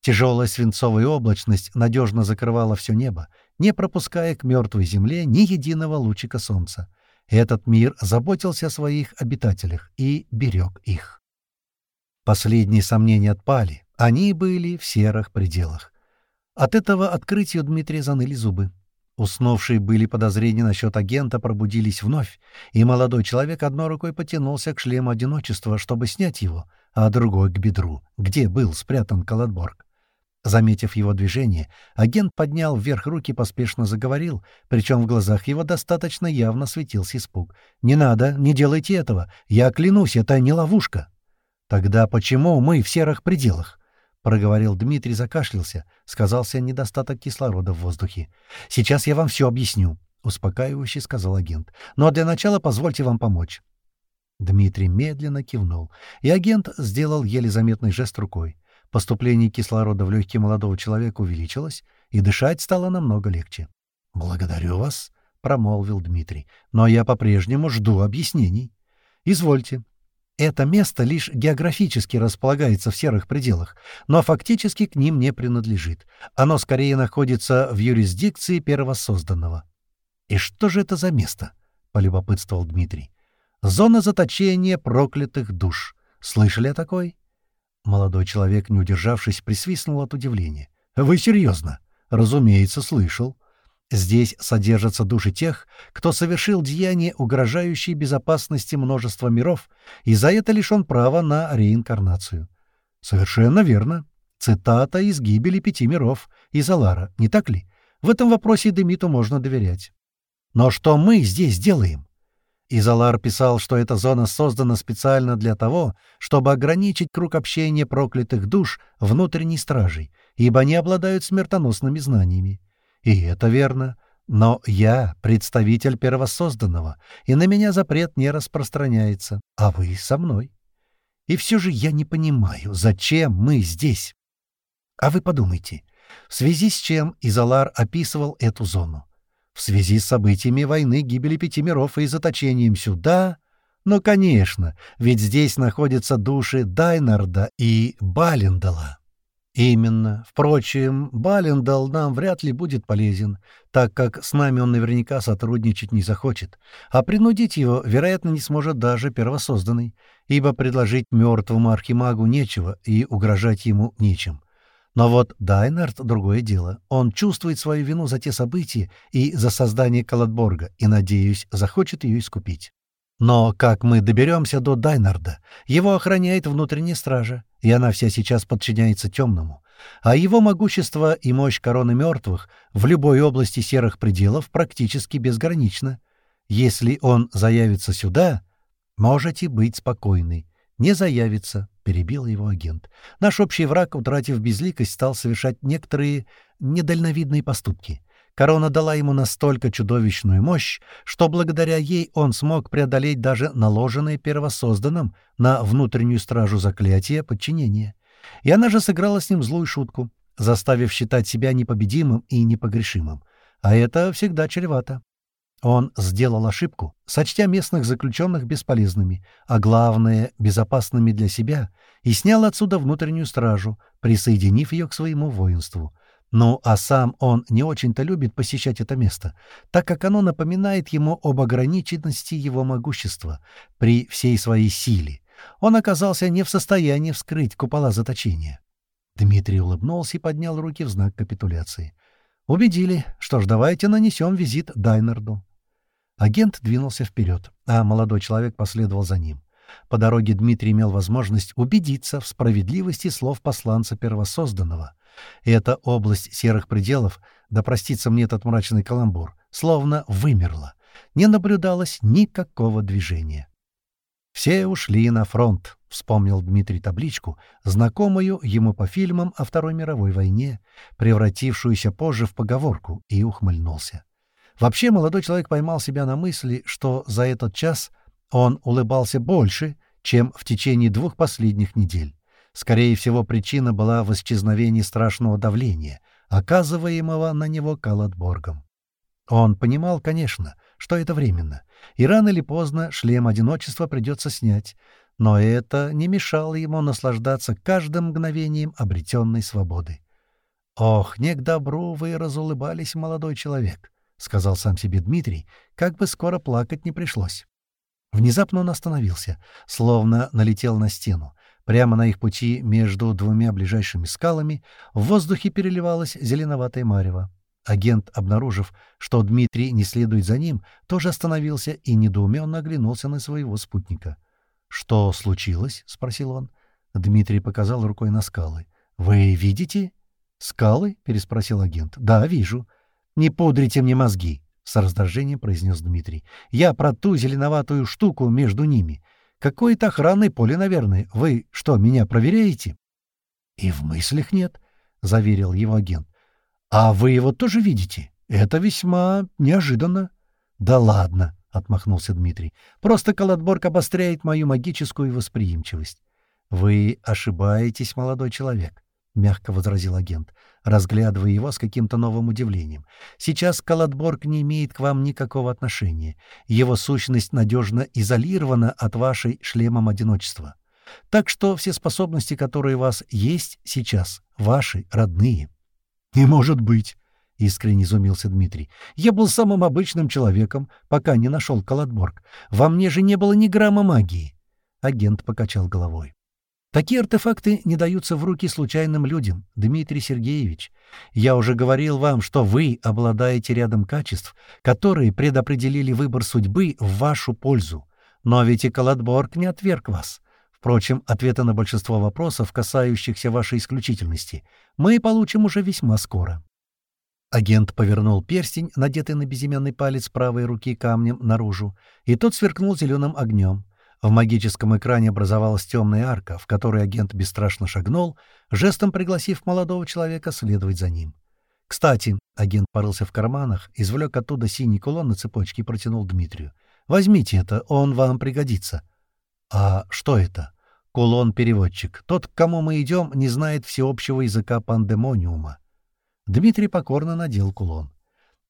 Тяжелая свинцовая облачность надежно закрывала все небо, не пропуская к мертвой земле ни единого лучика солнца. Этот мир заботился о своих обитателях и берег их. Последние сомнения отпали, они были в серых пределах. От этого открытия Дмитрия заныли зубы. Уснувшие были подозрения насчет агента пробудились вновь, и молодой человек одной рукой потянулся к шлему одиночества, чтобы снять его, а другой — к бедру, где был спрятан Каладборг. Заметив его движение, агент поднял вверх руки и поспешно заговорил, причем в глазах его достаточно явно светился испуг. «Не надо, не делайте этого! Я клянусь, это не ловушка!» «Тогда почему мы в серых пределах?» проговорил Дмитрий, закашлялся. Сказался недостаток кислорода в воздухе. «Сейчас я вам все объясню», — успокаивающе сказал агент. «Но для начала позвольте вам помочь». Дмитрий медленно кивнул, и агент сделал еле заметный жест рукой. Поступление кислорода в легкие молодого человека увеличилось, и дышать стало намного легче. «Благодарю вас», — промолвил Дмитрий, — «но я по-прежнему жду объяснений». «Извольте», это место лишь географически располагается в серых пределах, но фактически к ним не принадлежит. Оно скорее находится в юрисдикции первосозданного. «И что же это за место?» — полюбопытствовал Дмитрий. «Зона заточения проклятых душ. Слышали о такой?» Молодой человек, не удержавшись, присвистнул от удивления. «Вы серьезно?» «Разумеется, слышал. Здесь содержатся души тех, кто совершил деяния, угрожающие безопасности множества миров, и за это лишен права на реинкарнацию. Совершенно верно. Цитата из «Гибели пяти миров» из Алара, не так ли? В этом вопросе Демиту можно доверять. Но что мы здесь делаем? Изалар писал, что эта зона создана специально для того, чтобы ограничить круг общения проклятых душ внутренней стражей, ибо они обладают смертоносными знаниями. И это верно. Но я представитель первосозданного, и на меня запрет не распространяется, а вы со мной. И все же я не понимаю, зачем мы здесь. А вы подумайте, в связи с чем Изолар описывал эту зону? В связи с событиями войны, гибели пяти миров и заточением сюда? Ну, конечно, ведь здесь находятся души Дайнарда и Балендала. «Именно. Впрочем, Балендал нам вряд ли будет полезен, так как с нами он наверняка сотрудничать не захочет, а принудить его, вероятно, не сможет даже первосозданный, ибо предложить мертвому архимагу нечего и угрожать ему нечем. Но вот Дайнард — другое дело. Он чувствует свою вину за те события и за создание Каладборга, и, надеюсь, захочет ее искупить. Но как мы доберемся до Дайнарда? Его охраняет внутренняя стража, и она вся сейчас подчиняется темному. А его могущество и мощь короны мертвых в любой области серых пределов практически безгранична. Если он заявится сюда, можете быть спокойны. Не заявится, — перебил его агент. Наш общий враг, утратив безликость, стал совершать некоторые недальновидные поступки. Корона дала ему настолько чудовищную мощь, что благодаря ей он смог преодолеть даже наложенное первосозданным на внутреннюю стражу заклятия подчинения. И она же сыграла с ним злую шутку, заставив считать себя непобедимым и непогрешимым. А это всегда чревато. Он сделал ошибку, сочтя местных заключенных бесполезными, а главное — безопасными для себя, и снял отсюда внутреннюю стражу, присоединив ее к своему воинству — ну, а сам он не очень-то любит посещать это место, так как оно напоминает ему об ограниченности его могущества при всей своей силе. Он оказался не в состоянии вскрыть купола заточения. Дмитрий улыбнулся и поднял руки в знак капитуляции. «Убедили. Что ж, давайте нанесем визит Дайнерду». Агент двинулся вперед, а молодой человек последовал за ним. По дороге Дмитрий имел возможность убедиться в справедливости слов посланца первосозданного — эта область серых пределов, да простится мне этот мрачный каламбур, словно вымерла. Не наблюдалось никакого движения. «Все ушли на фронт», — вспомнил Дмитрий табличку, знакомую ему по фильмам о Второй мировой войне, превратившуюся позже в поговорку, и ухмыльнулся. Вообще молодой человек поймал себя на мысли, что за этот час он улыбался больше, чем в течение двух последних недель. Скорее всего, причина была в исчезновении страшного давления, оказываемого на него Калатборгом. Он понимал, конечно, что это временно, и рано или поздно шлем одиночества придется снять, но это не мешало ему наслаждаться каждым мгновением обретенной свободы. «Ох, не к добру вы разулыбались, молодой человек», — сказал сам себе Дмитрий, как бы скоро плакать не пришлось. Внезапно он остановился, словно налетел на стену. Прямо на их пути между двумя ближайшими скалами в воздухе переливалось зеленоватое марево. Агент, обнаружив, что Дмитрий не следует за ним, тоже остановился и недоуменно оглянулся на своего спутника. «Что случилось?» — спросил он. Дмитрий показал рукой на скалы. «Вы видите?» «Скалы?» — переспросил агент. «Да, вижу. Не пудрите мне мозги!» — с раздражением произнес Дмитрий. «Я про ту зеленоватую штуку между ними. Какое-то охранное поле, наверное. Вы что, меня проверяете?» «И в мыслях нет», — заверил его агент. «А вы его тоже видите? Это весьма неожиданно». «Да ладно», — отмахнулся Дмитрий. «Просто Калатборг обостряет мою магическую восприимчивость». «Вы ошибаетесь, молодой человек», — мягко возразил агент разглядывая его с каким-то новым удивлением. «Сейчас Калатборг не имеет к вам никакого отношения. Его сущность надежно изолирована от вашей шлемом одиночества. Так что все способности, которые у вас есть сейчас, ваши, родные». «Не может быть!» — искренне изумился Дмитрий. «Я был самым обычным человеком, пока не нашел Калатборг. Во мне же не было ни грамма магии». Агент покачал головой. Такие артефакты не даются в руки случайным людям, Дмитрий Сергеевич. Я уже говорил вам, что вы обладаете рядом качеств, которые предопределили выбор судьбы в вашу пользу. Но ведь и Калатборг не отверг вас. Впрочем, ответы на большинство вопросов, касающихся вашей исключительности, мы получим уже весьма скоро. Агент повернул перстень, надетый на безымянный палец правой руки камнем, наружу, и тот сверкнул зеленым огнем. В магическом экране образовалась темная арка, в которой агент бесстрашно шагнул, жестом пригласив молодого человека следовать за ним. «Кстати», — агент порылся в карманах, извлек оттуда синий кулон на цепочке и протянул Дмитрию. «Возьмите это, он вам пригодится». «А что это?» «Кулон-переводчик. Тот, к кому мы идем, не знает всеобщего языка пандемониума». Дмитрий покорно надел кулон.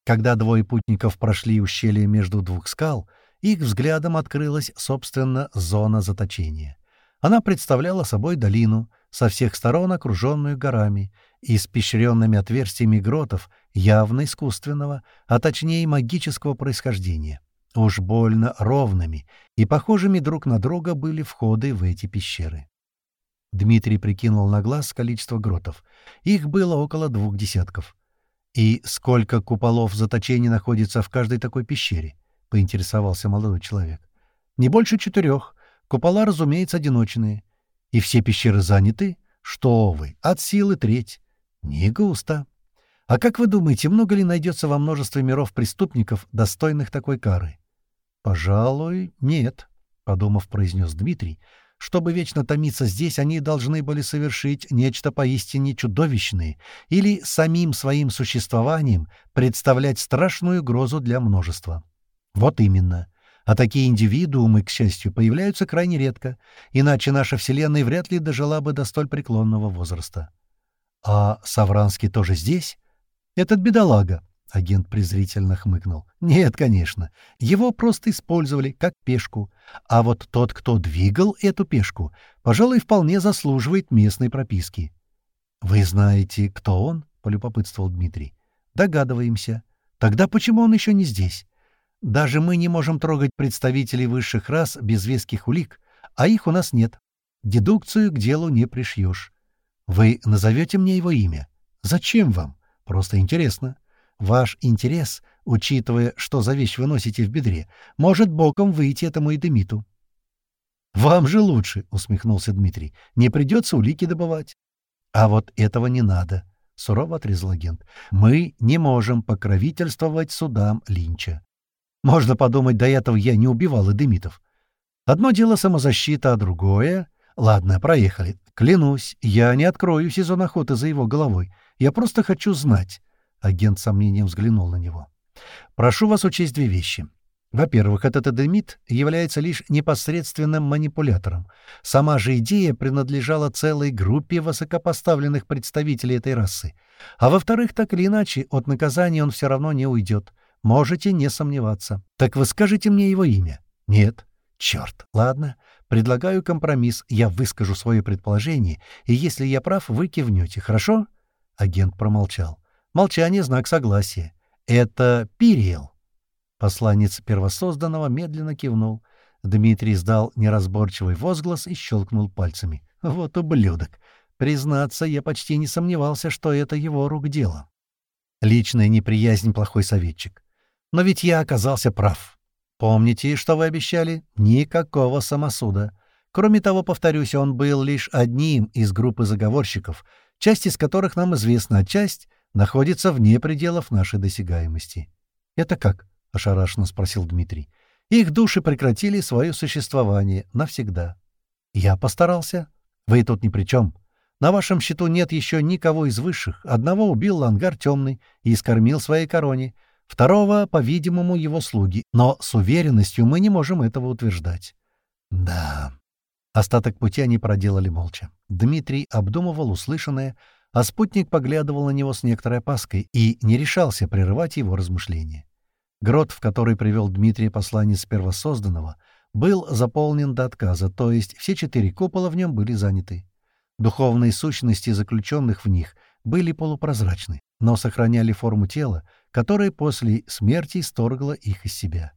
Когда двое путников прошли ущелье между двух скал — их взглядом открылась, собственно, зона заточения. Она представляла собой долину, со всех сторон окруженную горами, испещренными отверстиями гротов явно искусственного, а точнее магического происхождения. Уж больно ровными и похожими друг на друга были входы в эти пещеры. Дмитрий прикинул на глаз количество гротов. Их было около двух десятков. «И сколько куполов заточения находится в каждой такой пещере?» — поинтересовался молодой человек. «Не больше четырех. Купола, разумеется, одиночные. И все пещеры заняты? Что вы, от силы треть. Не густо. А как вы думаете, много ли найдется во множестве миров преступников, достойных такой кары? Пожалуй, нет, — подумав, произнес Дмитрий. Чтобы вечно томиться здесь, они должны были совершить нечто поистине чудовищное или самим своим существованием представлять страшную угрозу для множества. Вот именно. А такие индивидуумы, к счастью, появляются крайне редко, иначе наша Вселенная вряд ли дожила бы до столь преклонного возраста. «А Савранский тоже здесь?» «Этот бедолага», — агент презрительно хмыкнул. «Нет, конечно. Его просто использовали как пешку. А вот тот, кто двигал эту пешку, пожалуй, вполне заслуживает местной прописки». «Вы знаете, кто он?» — полюбопытствовал Дмитрий. «Догадываемся. Тогда почему он еще не здесь? Даже мы не можем трогать представителей высших рас без веских улик, а их у нас нет. Дедукцию к делу не пришьешь. Вы назовете мне его имя? Зачем вам? Просто интересно. Ваш интерес, учитывая, что за вещь вы носите в бедре, может боком выйти этому Эдемиту. «Вам же лучше», — усмехнулся Дмитрий. «Не придется улики добывать». «А вот этого не надо», — сурово отрезал агент. «Мы не можем покровительствовать судам Линча. Можно подумать, до этого я не убивал эдемитов. Одно дело самозащита, а другое... Ладно, проехали. Клянусь, я не открою сезон охоты за его головой. Я просто хочу знать. Агент с сомнением взглянул на него. Прошу вас учесть две вещи. Во-первых, этот эдемит является лишь непосредственным манипулятором. Сама же идея принадлежала целой группе высокопоставленных представителей этой расы. А во-вторых, так или иначе, от наказания он все равно не уйдет. Можете не сомневаться. Так вы скажете мне его имя? Нет. Черт. Ладно. Предлагаю компромисс. Я выскажу свое предположение, и если я прав, вы кивнете, хорошо?» Агент промолчал. Молчание — знак согласия. «Это Пириел». Посланец первосозданного медленно кивнул. Дмитрий сдал неразборчивый возглас и щелкнул пальцами. «Вот ублюдок! Признаться, я почти не сомневался, что это его рук дело. Личная неприязнь — плохой советчик. Но ведь я оказался прав. Помните, что вы обещали? Никакого самосуда. Кроме того, повторюсь, он был лишь одним из группы заговорщиков, часть из которых нам известна, а часть находится вне пределов нашей досягаемости. «Это как?» — ошарашенно спросил Дмитрий. «Их души прекратили свое существование навсегда. Я постарался. Вы тут ни при чем. На вашем счету нет еще никого из высших. Одного убил Лангар Темный и скормил своей короне. Второго, по-видимому, его слуги, но с уверенностью мы не можем этого утверждать. Да. Остаток пути они проделали молча. Дмитрий обдумывал услышанное, а спутник поглядывал на него с некоторой опаской и не решался прерывать его размышления. Грот, в который привел Дмитрия посланец первосозданного, был заполнен до отказа, то есть все четыре купола в нем были заняты. Духовные сущности заключенных в них были полупрозрачны, но сохраняли форму тела, которое после смерти исторгло их из себя.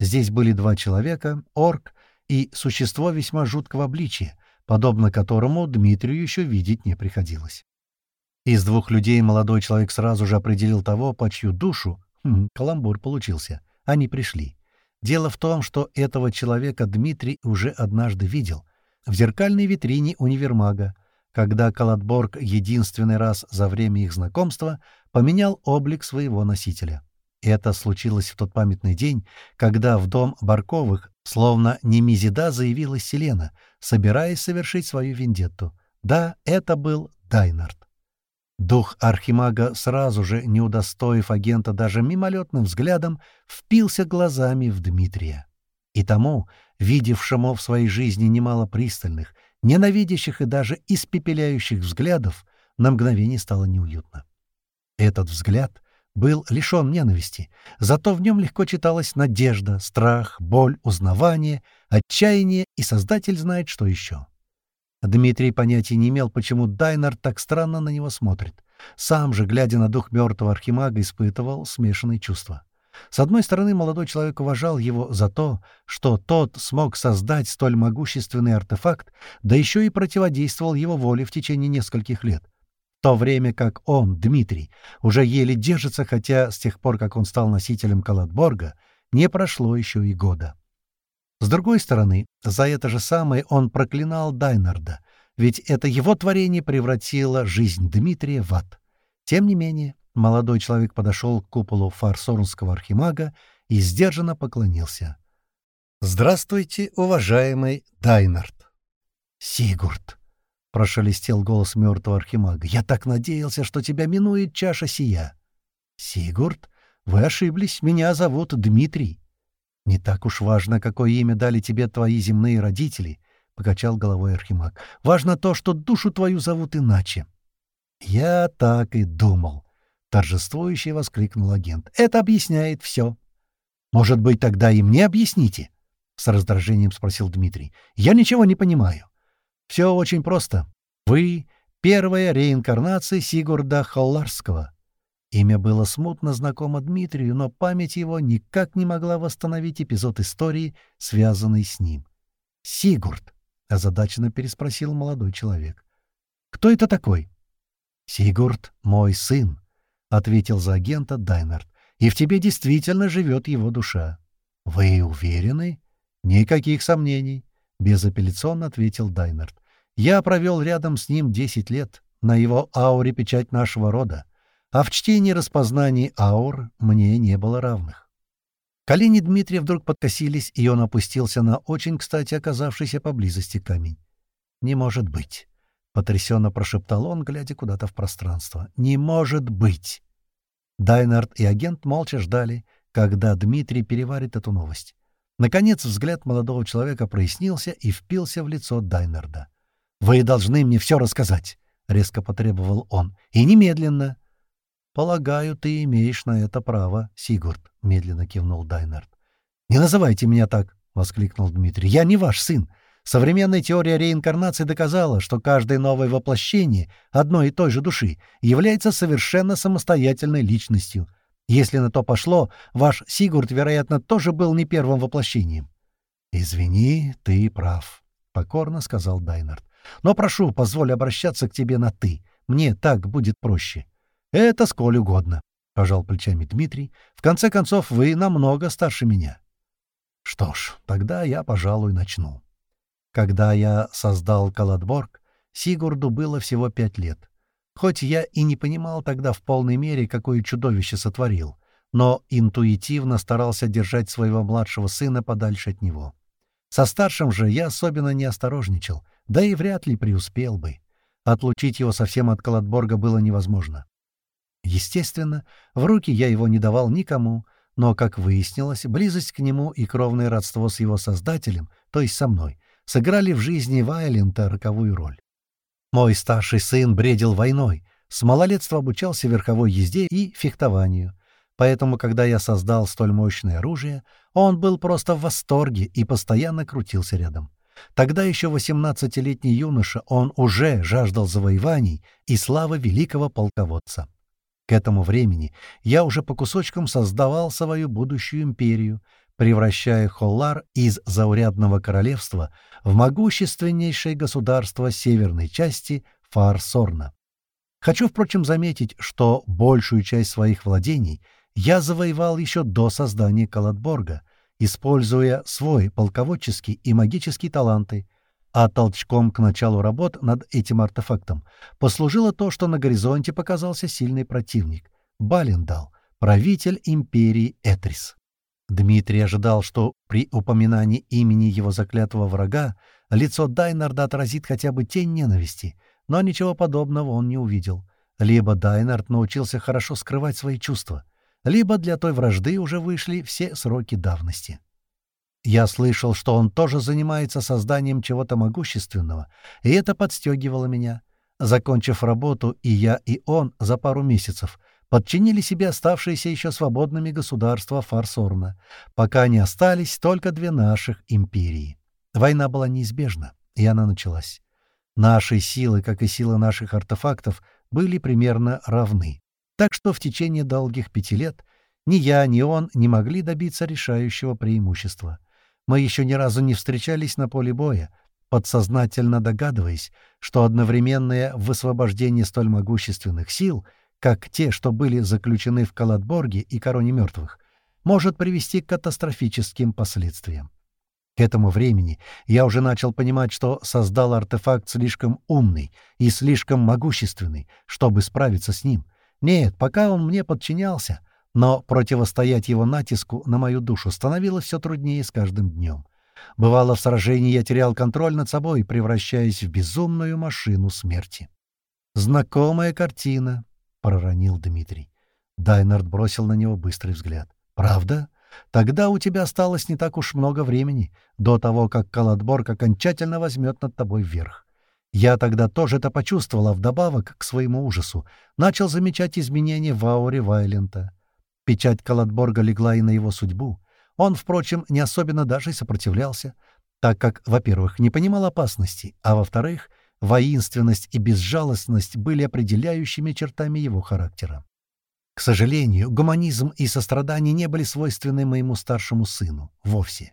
Здесь были два человека, орк и существо весьма жуткого обличия, подобно которому Дмитрию еще видеть не приходилось. Из двух людей молодой человек сразу же определил того, по чью душу, хм, каламбур получился, они пришли. Дело в том, что этого человека Дмитрий уже однажды видел в зеркальной витрине универмага, когда Калатборг единственный раз за время их знакомства поменял облик своего носителя. Это случилось в тот памятный день, когда в дом Барковых, словно Немезида, заявилась Селена, собираясь совершить свою вендетту. Да, это был Дайнард. Дух Архимага, сразу же, не удостоив агента даже мимолетным взглядом, впился глазами в Дмитрия. И тому, видевшему в своей жизни немало пристальных, ненавидящих и даже испепеляющих взглядов, на мгновение стало неуютно. Этот взгляд был лишен ненависти, зато в нем легко читалась надежда, страх, боль, узнавание, отчаяние и Создатель знает, что еще. Дмитрий понятия не имел, почему Дайнер так странно на него смотрит. Сам же, глядя на дух мертвого архимага, испытывал смешанные чувства. С одной стороны, молодой человек уважал его за то, что тот смог создать столь могущественный артефакт, да еще и противодействовал его воле в течение нескольких лет. В то время как он, Дмитрий, уже еле держится, хотя с тех пор, как он стал носителем Калатборга, не прошло еще и года. С другой стороны, за это же самое он проклинал Дайнарда, ведь это его творение превратило жизнь Дмитрия в ад. Тем не менее, молодой человек подошел к куполу фарсорнского архимага и сдержанно поклонился. «Здравствуйте, уважаемый Дайнард!» «Сигурд!» — прошелестел голос мертвого архимага. «Я так надеялся, что тебя минует чаша сия!» «Сигурд? Вы ошиблись. Меня зовут Дмитрий». «Не так уж важно, какое имя дали тебе твои земные родители», — покачал головой Архимаг. «Важно то, что душу твою зовут иначе». «Я так и думал», — торжествующе воскликнул агент. «Это объясняет все». «Может быть, тогда и мне объясните?» — с раздражением спросил Дмитрий. «Я ничего не понимаю». «Все очень просто. Вы — первая реинкарнация Сигурда Холларского. Имя было смутно знакомо Дмитрию, но память его никак не могла восстановить эпизод истории, связанный с ним. «Сигурд», — озадаченно переспросил молодой человек. «Кто это такой?» «Сигурд — мой сын», — ответил за агента Дайнард. «И в тебе действительно живет его душа». «Вы уверены?» «Никаких сомнений», — безапелляционно ответил Дайнард. «Я провел рядом с ним десять лет. На его ауре печать нашего рода а в чтении распознаний аур мне не было равных. Колени Дмитрия вдруг подкосились, и он опустился на очень, кстати, оказавшийся поблизости камень. «Не может быть!» — потрясенно прошептал он, глядя куда-то в пространство. «Не может быть!» Дайнард и агент молча ждали, когда Дмитрий переварит эту новость. Наконец взгляд молодого человека прояснился и впился в лицо Дайнарда. «Вы должны мне все рассказать!» — резко потребовал он. «И немедленно!» «Полагаю, ты имеешь на это право, Сигурд», — медленно кивнул Дайнард. «Не называйте меня так», — воскликнул Дмитрий. «Я не ваш сын. Современная теория реинкарнации доказала, что каждое новое воплощение одной и той же души является совершенно самостоятельной личностью. Если на то пошло, ваш Сигурд, вероятно, тоже был не первым воплощением». «Извини, ты прав», — покорно сказал Дайнард. «Но прошу, позволь обращаться к тебе на «ты». Мне так будет проще». «Это сколь угодно», — пожал плечами Дмитрий. «В конце концов, вы намного старше меня». «Что ж, тогда я, пожалуй, начну. Когда я создал Каладборг, Сигурду было всего пять лет. Хоть я и не понимал тогда в полной мере, какое чудовище сотворил, но интуитивно старался держать своего младшего сына подальше от него. Со старшим же я особенно не осторожничал, да и вряд ли преуспел бы. Отлучить его совсем от Каладборга было невозможно. Естественно, в руки я его не давал никому, но, как выяснилось, близость к нему и кровное родство с его создателем, то есть со мной, сыграли в жизни Вайлента роковую роль. Мой старший сын бредил войной, с малолетства обучался верховой езде и фехтованию, поэтому, когда я создал столь мощное оружие, он был просто в восторге и постоянно крутился рядом. Тогда еще 18-летний юноша, он уже жаждал завоеваний и славы великого полководца. К этому времени я уже по кусочкам создавал свою будущую империю, превращая Холлар из заурядного королевства в могущественнейшее государство северной части Фарсорна. Хочу, впрочем, заметить, что большую часть своих владений я завоевал еще до создания Калатборга, используя свой полководческий и магический таланты, а толчком к началу работ над этим артефактом послужило то, что на горизонте показался сильный противник — Балендал, правитель империи Этрис. Дмитрий ожидал, что при упоминании имени его заклятого врага лицо Дайнарда отразит хотя бы тень ненависти, но ничего подобного он не увидел. Либо Дайнард научился хорошо скрывать свои чувства, либо для той вражды уже вышли все сроки давности. Я слышал, что он тоже занимается созданием чего-то могущественного, и это подстегивало меня. Закончив работу, и я, и он за пару месяцев подчинили себе оставшиеся еще свободными государства Фарсорна, пока не остались только две наших империи. Война была неизбежна, и она началась. Наши силы, как и силы наших артефактов, были примерно равны. Так что в течение долгих пяти лет ни я, ни он не могли добиться решающего преимущества. Мы еще ни разу не встречались на поле боя, подсознательно догадываясь, что одновременное высвобождение столь могущественных сил, как те, что были заключены в Калатборге и Короне Мертвых, может привести к катастрофическим последствиям. К этому времени я уже начал понимать, что создал артефакт слишком умный и слишком могущественный, чтобы справиться с ним. Нет, пока он мне подчинялся, но противостоять его натиску на мою душу становилось все труднее с каждым днем. Бывало, в сражении я терял контроль над собой, превращаясь в безумную машину смерти. «Знакомая картина», — проронил Дмитрий. Дайнард бросил на него быстрый взгляд. «Правда? Тогда у тебя осталось не так уж много времени, до того, как Калатборг окончательно возьмет над тобой вверх. Я тогда тоже это почувствовал, а вдобавок к своему ужасу начал замечать изменения в ауре Вайлента. Печать Калатборга легла и на его судьбу. Он, впрочем, не особенно даже и сопротивлялся, так как, во-первых, не понимал опасности, а во-вторых, воинственность и безжалостность были определяющими чертами его характера. К сожалению, гуманизм и сострадание не были свойственны моему старшему сыну. Вовсе.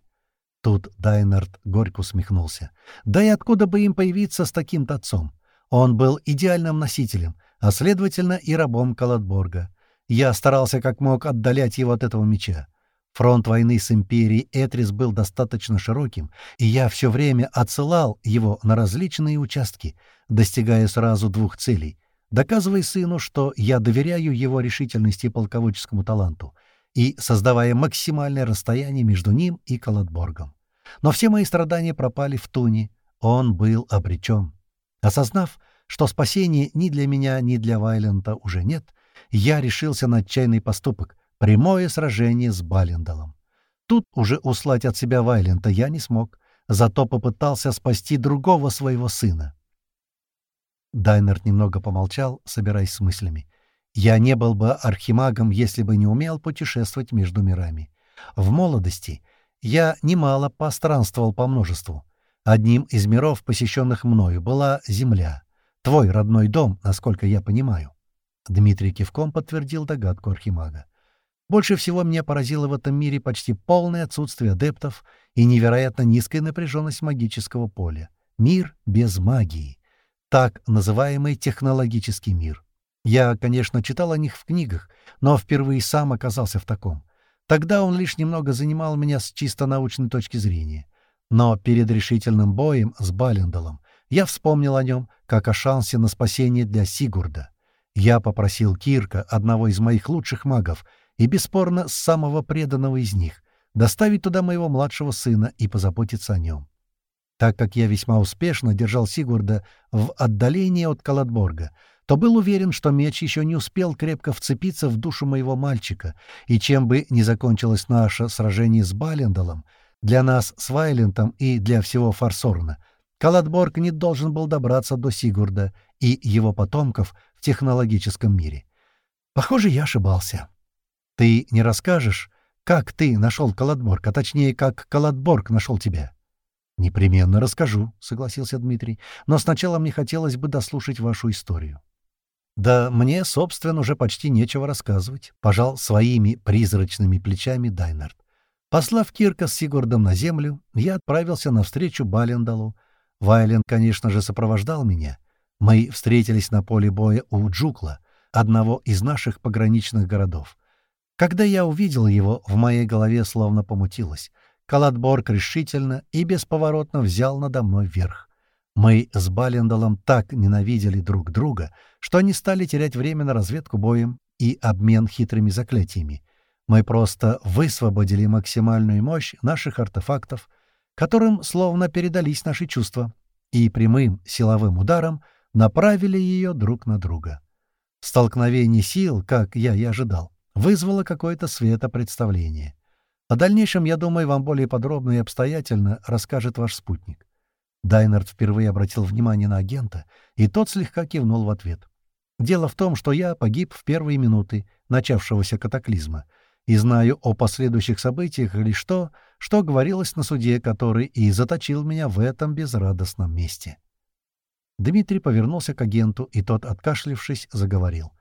Тут Дайнард горько усмехнулся. Да и откуда бы им появиться с таким-то отцом? Он был идеальным носителем, а, следовательно, и рабом Калатборга. Я старался как мог отдалять его от этого меча. Фронт войны с империей Этрис был достаточно широким, и я все время отсылал его на различные участки, достигая сразу двух целей доказывая сыну, что я доверяю его решительности и полководческому таланту, и создавая максимальное расстояние между ним и Калатборгом. Но все мои страдания пропали в туне, он был обречен. Осознав, что спасения ни для меня, ни для Вайлента уже нет, я решился на отчаянный поступок — прямое сражение с Балендалом. Тут уже услать от себя Вайлента я не смог, зато попытался спасти другого своего сына. Дайнерт немного помолчал, собираясь с мыслями. «Я не был бы архимагом, если бы не умел путешествовать между мирами. В молодости я немало постранствовал по множеству. Одним из миров, посещенных мною, была Земля. Твой родной дом, насколько я понимаю». Дмитрий кивком подтвердил догадку архимага. Больше всего меня поразило в этом мире почти полное отсутствие адептов и невероятно низкая напряженность магического поля. Мир без магии так называемый технологический мир. Я, конечно, читал о них в книгах, но впервые сам оказался в таком. Тогда он лишь немного занимал меня с чисто научной точки зрения. Но перед решительным боем с Балендалом я вспомнил о нем как о шансе на спасение для Сигурда. Я попросил Кирка, одного из моих лучших магов, и, бесспорно, самого преданного из них, доставить туда моего младшего сына и позаботиться о нем. Так как я весьма успешно держал Сигурда в отдалении от Калатборга, то был уверен, что меч еще не успел крепко вцепиться в душу моего мальчика, и чем бы ни закончилось наше сражение с Балендалом, для нас с Вайлентом и для всего Фарсорна, Калатборг не должен был добраться до Сигурда и его потомков в технологическом мире. Похоже, я ошибался. Ты не расскажешь, как ты нашел Калатборг, а точнее, как Калатборг нашел тебя? «Непременно расскажу», — согласился Дмитрий. «Но сначала мне хотелось бы дослушать вашу историю». «Да мне, собственно, уже почти нечего рассказывать», — пожал своими призрачными плечами Дайнард. Послав Кирка с Сигурдом на землю, я отправился навстречу Балендалу. Вайлен, конечно же, сопровождал меня. Мы встретились на поле боя у Джукла, одного из наших пограничных городов. Когда я увидел его, в моей голове словно помутилось. Калатборг решительно и бесповоротно взял надо мной верх. Мы с Балендалом так ненавидели друг друга, что они стали терять время на разведку боем и обмен хитрыми заклятиями. Мы просто высвободили максимальную мощь наших артефактов, которым словно передались наши чувства, и прямым силовым ударом направили ее друг на друга. Столкновение сил, как я и ожидал, вызвало какое-то светопредставление. О дальнейшем, я думаю, вам более подробно и обстоятельно расскажет ваш спутник. Дайнард впервые обратил внимание на агента, и тот слегка кивнул в ответ. Дело в том, что я погиб в первые минуты начавшегося катаклизма, и знаю о последующих событиях лишь то, что говорилось на суде, который и заточил меня в этом безрадостном месте. Дмитрий повернулся к агенту, и тот, откашлившись, заговорил.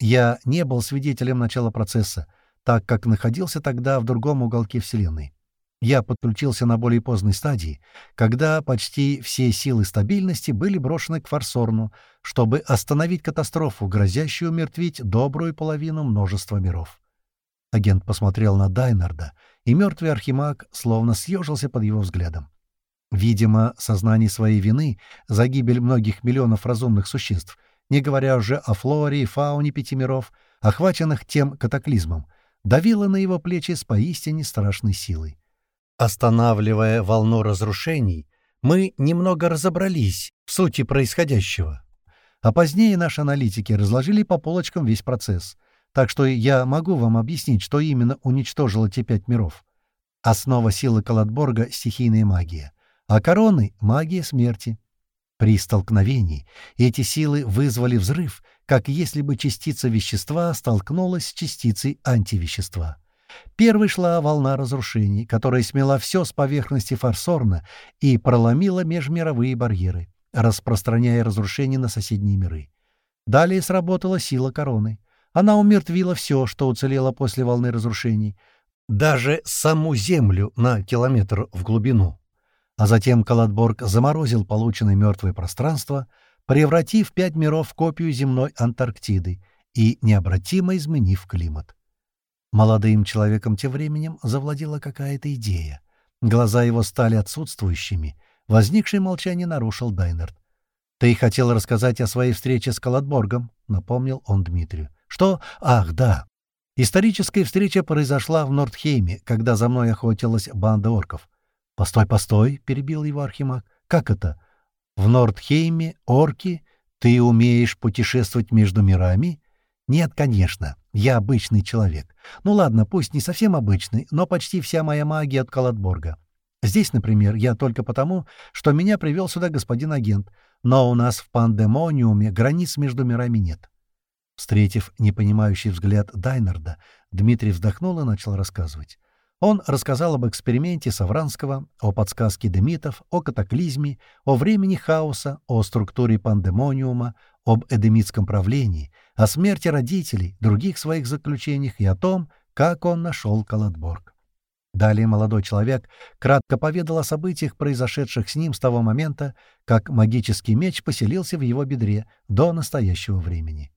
«Я не был свидетелем начала процесса, так как находился тогда в другом уголке Вселенной. Я подключился на более поздней стадии, когда почти все силы стабильности были брошены к Форсорну, чтобы остановить катастрофу, грозящую умертвить добрую половину множества миров. Агент посмотрел на Дайнарда, и мертвый архимаг словно съежился под его взглядом. Видимо, сознание своей вины за гибель многих миллионов разумных существ, не говоря уже о флоре и фауне пяти миров, охваченных тем катаклизмом, давило на его плечи с поистине страшной силой. Останавливая волну разрушений, мы немного разобрались в сути происходящего. А позднее наши аналитики разложили по полочкам весь процесс. Так что я могу вам объяснить, что именно уничтожило те пять миров. Основа силы Калатборга — стихийная магия, а короны — магия смерти. При столкновении эти силы вызвали взрыв, как если бы частица вещества столкнулась с частицей антивещества. Первой шла волна разрушений, которая смела все с поверхности Фарсорна и проломила межмировые барьеры, распространяя разрушения на соседние миры. Далее сработала сила короны. Она умертвила все, что уцелело после волны разрушений, даже саму Землю на километр в глубину. А затем Каладборг заморозил полученное мертвое пространство, превратив пять миров в копию земной Антарктиды и необратимо изменив климат. Молодым человеком тем временем завладела какая-то идея. Глаза его стали отсутствующими. Возникшее молчание нарушил Дайнерт. «Ты хотел рассказать о своей встрече с Каладборгом», — напомнил он Дмитрию. «Что? Ах, да. Историческая встреча произошла в Нордхейме, когда за мной охотилась банда орков». «Постой, постой», — перебил его Архимаг. «Как это? В Нордхейме орки? Ты умеешь путешествовать между мирами?» «Нет, конечно. Я обычный человек. Ну ладно, пусть не совсем обычный, но почти вся моя магия от Калатборга. Здесь, например, я только потому, что меня привел сюда господин агент, но у нас в пандемониуме границ между мирами нет». Встретив непонимающий взгляд Дайнарда, Дмитрий вздохнул и начал рассказывать. Он рассказал об эксперименте Савранского, о подсказке демитов, о катаклизме, о времени хаоса, о структуре пандемониума, об эдемитском правлении, о смерти родителей, других своих заключениях и о том, как он нашел Калатборг. Далее молодой человек кратко поведал о событиях, произошедших с ним с того момента, как магический меч поселился в его бедре до настоящего времени.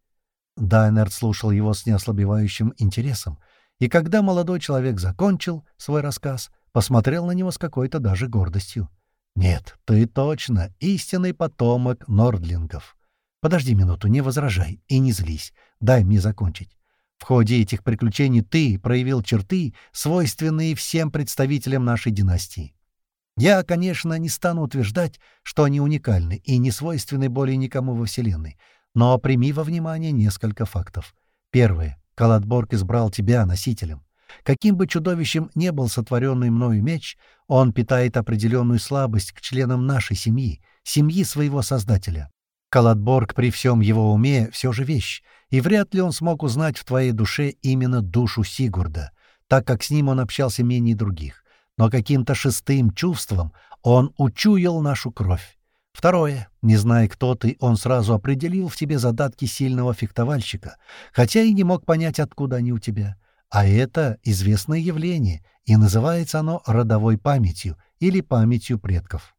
Дайнерд слушал его с неослабевающим интересом, и когда молодой человек закончил свой рассказ, посмотрел на него с какой-то даже гордостью. «Нет, ты точно истинный потомок Нордлингов. Подожди минуту, не возражай и не злись. Дай мне закончить. В ходе этих приключений ты проявил черты, свойственные всем представителям нашей династии. Я, конечно, не стану утверждать, что они уникальны и не свойственны более никому во Вселенной, но прими во внимание несколько фактов. Первое. Калатборг избрал тебя носителем. Каким бы чудовищем не был сотворенный мною меч, он питает определенную слабость к членам нашей семьи, семьи своего Создателя. Калатборг при всем его уме все же вещь, и вряд ли он смог узнать в твоей душе именно душу Сигурда, так как с ним он общался менее других. Но каким-то шестым чувством он учуял нашу кровь. Второе. Не зная, кто ты, он сразу определил в тебе задатки сильного фехтовальщика, хотя и не мог понять, откуда они у тебя. А это известное явление, и называется оно родовой памятью или памятью предков.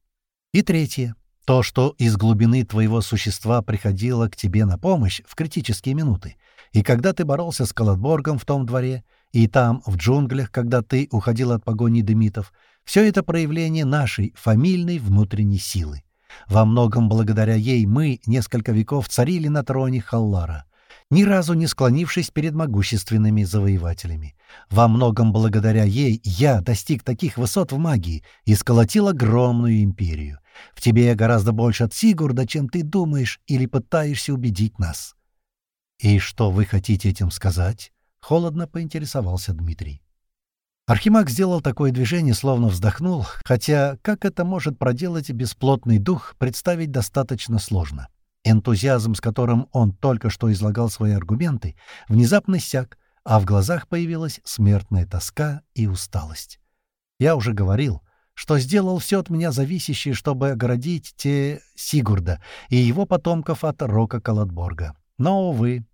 И третье. То, что из глубины твоего существа приходило к тебе на помощь в критические минуты, и когда ты боролся с Каладборгом в том дворе, и там, в джунглях, когда ты уходил от погони демитов, все это проявление нашей фамильной внутренней силы. Во многом благодаря ей мы несколько веков царили на троне Халлара, ни разу не склонившись перед могущественными завоевателями. Во многом благодаря ей я достиг таких высот в магии и сколотил огромную империю. В тебе гораздо больше от Сигурда, чем ты думаешь или пытаешься убедить нас». «И что вы хотите этим сказать?» — холодно поинтересовался Дмитрий. Архимаг сделал такое движение, словно вздохнул, хотя как это может проделать бесплотный дух, представить достаточно сложно. Энтузиазм, с которым он только что излагал свои аргументы, внезапно сяк, а в глазах появилась смертная тоска и усталость. Я уже говорил, что сделал все от меня зависящее, чтобы оградить те Сигурда и его потомков от Рока Каладборга. Но, увы,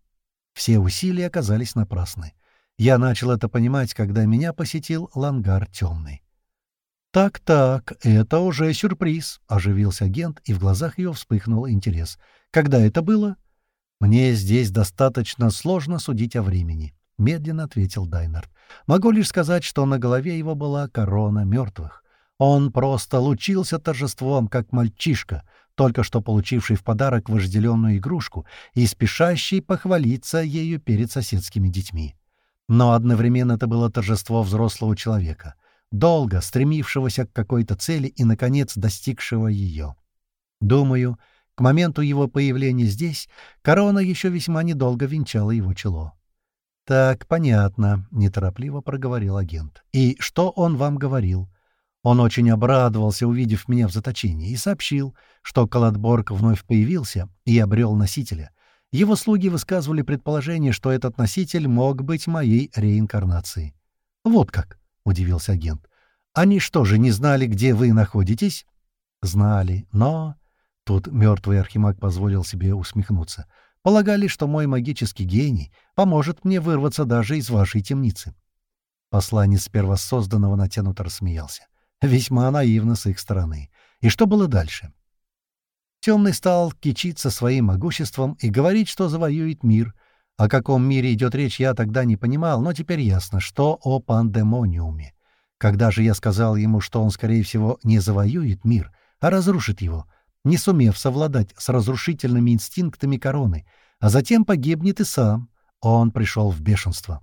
все усилия оказались напрасны. Я начал это понимать, когда меня посетил Лангар Темный. «Так-так, это уже сюрприз», — оживился агент, и в глазах его вспыхнул интерес. «Когда это было?» «Мне здесь достаточно сложно судить о времени», — медленно ответил Дайнард. «Могу лишь сказать, что на голове его была корона мертвых. Он просто лучился торжеством, как мальчишка, только что получивший в подарок вожделенную игрушку и спешащий похвалиться ею перед соседскими детьми. Но одновременно это было торжество взрослого человека, долго стремившегося к какой-то цели и, наконец, достигшего ее. Думаю, к моменту его появления здесь корона еще весьма недолго венчала его чело. «Так, понятно», — неторопливо проговорил агент. «И что он вам говорил?» Он очень обрадовался, увидев меня в заточении, и сообщил, что Каладборг вновь появился и обрел носителя. Его слуги высказывали предположение, что этот носитель мог быть моей реинкарнацией. «Вот как», — удивился агент. «Они что же, не знали, где вы находитесь?» «Знали, но...» Тут мертвый архимаг позволил себе усмехнуться. «Полагали, что мой магический гений поможет мне вырваться даже из вашей темницы». Посланец первосозданного натянуто рассмеялся. Весьма наивно с их стороны. И что было дальше? Темный стал кичиться своим могуществом и говорить, что завоюет мир. О каком мире идет речь, я тогда не понимал, но теперь ясно, что о пандемониуме. Когда же я сказал ему, что он, скорее всего, не завоюет мир, а разрушит его — не сумев совладать с разрушительными инстинктами короны, а затем погибнет и сам. Он пришел в бешенство.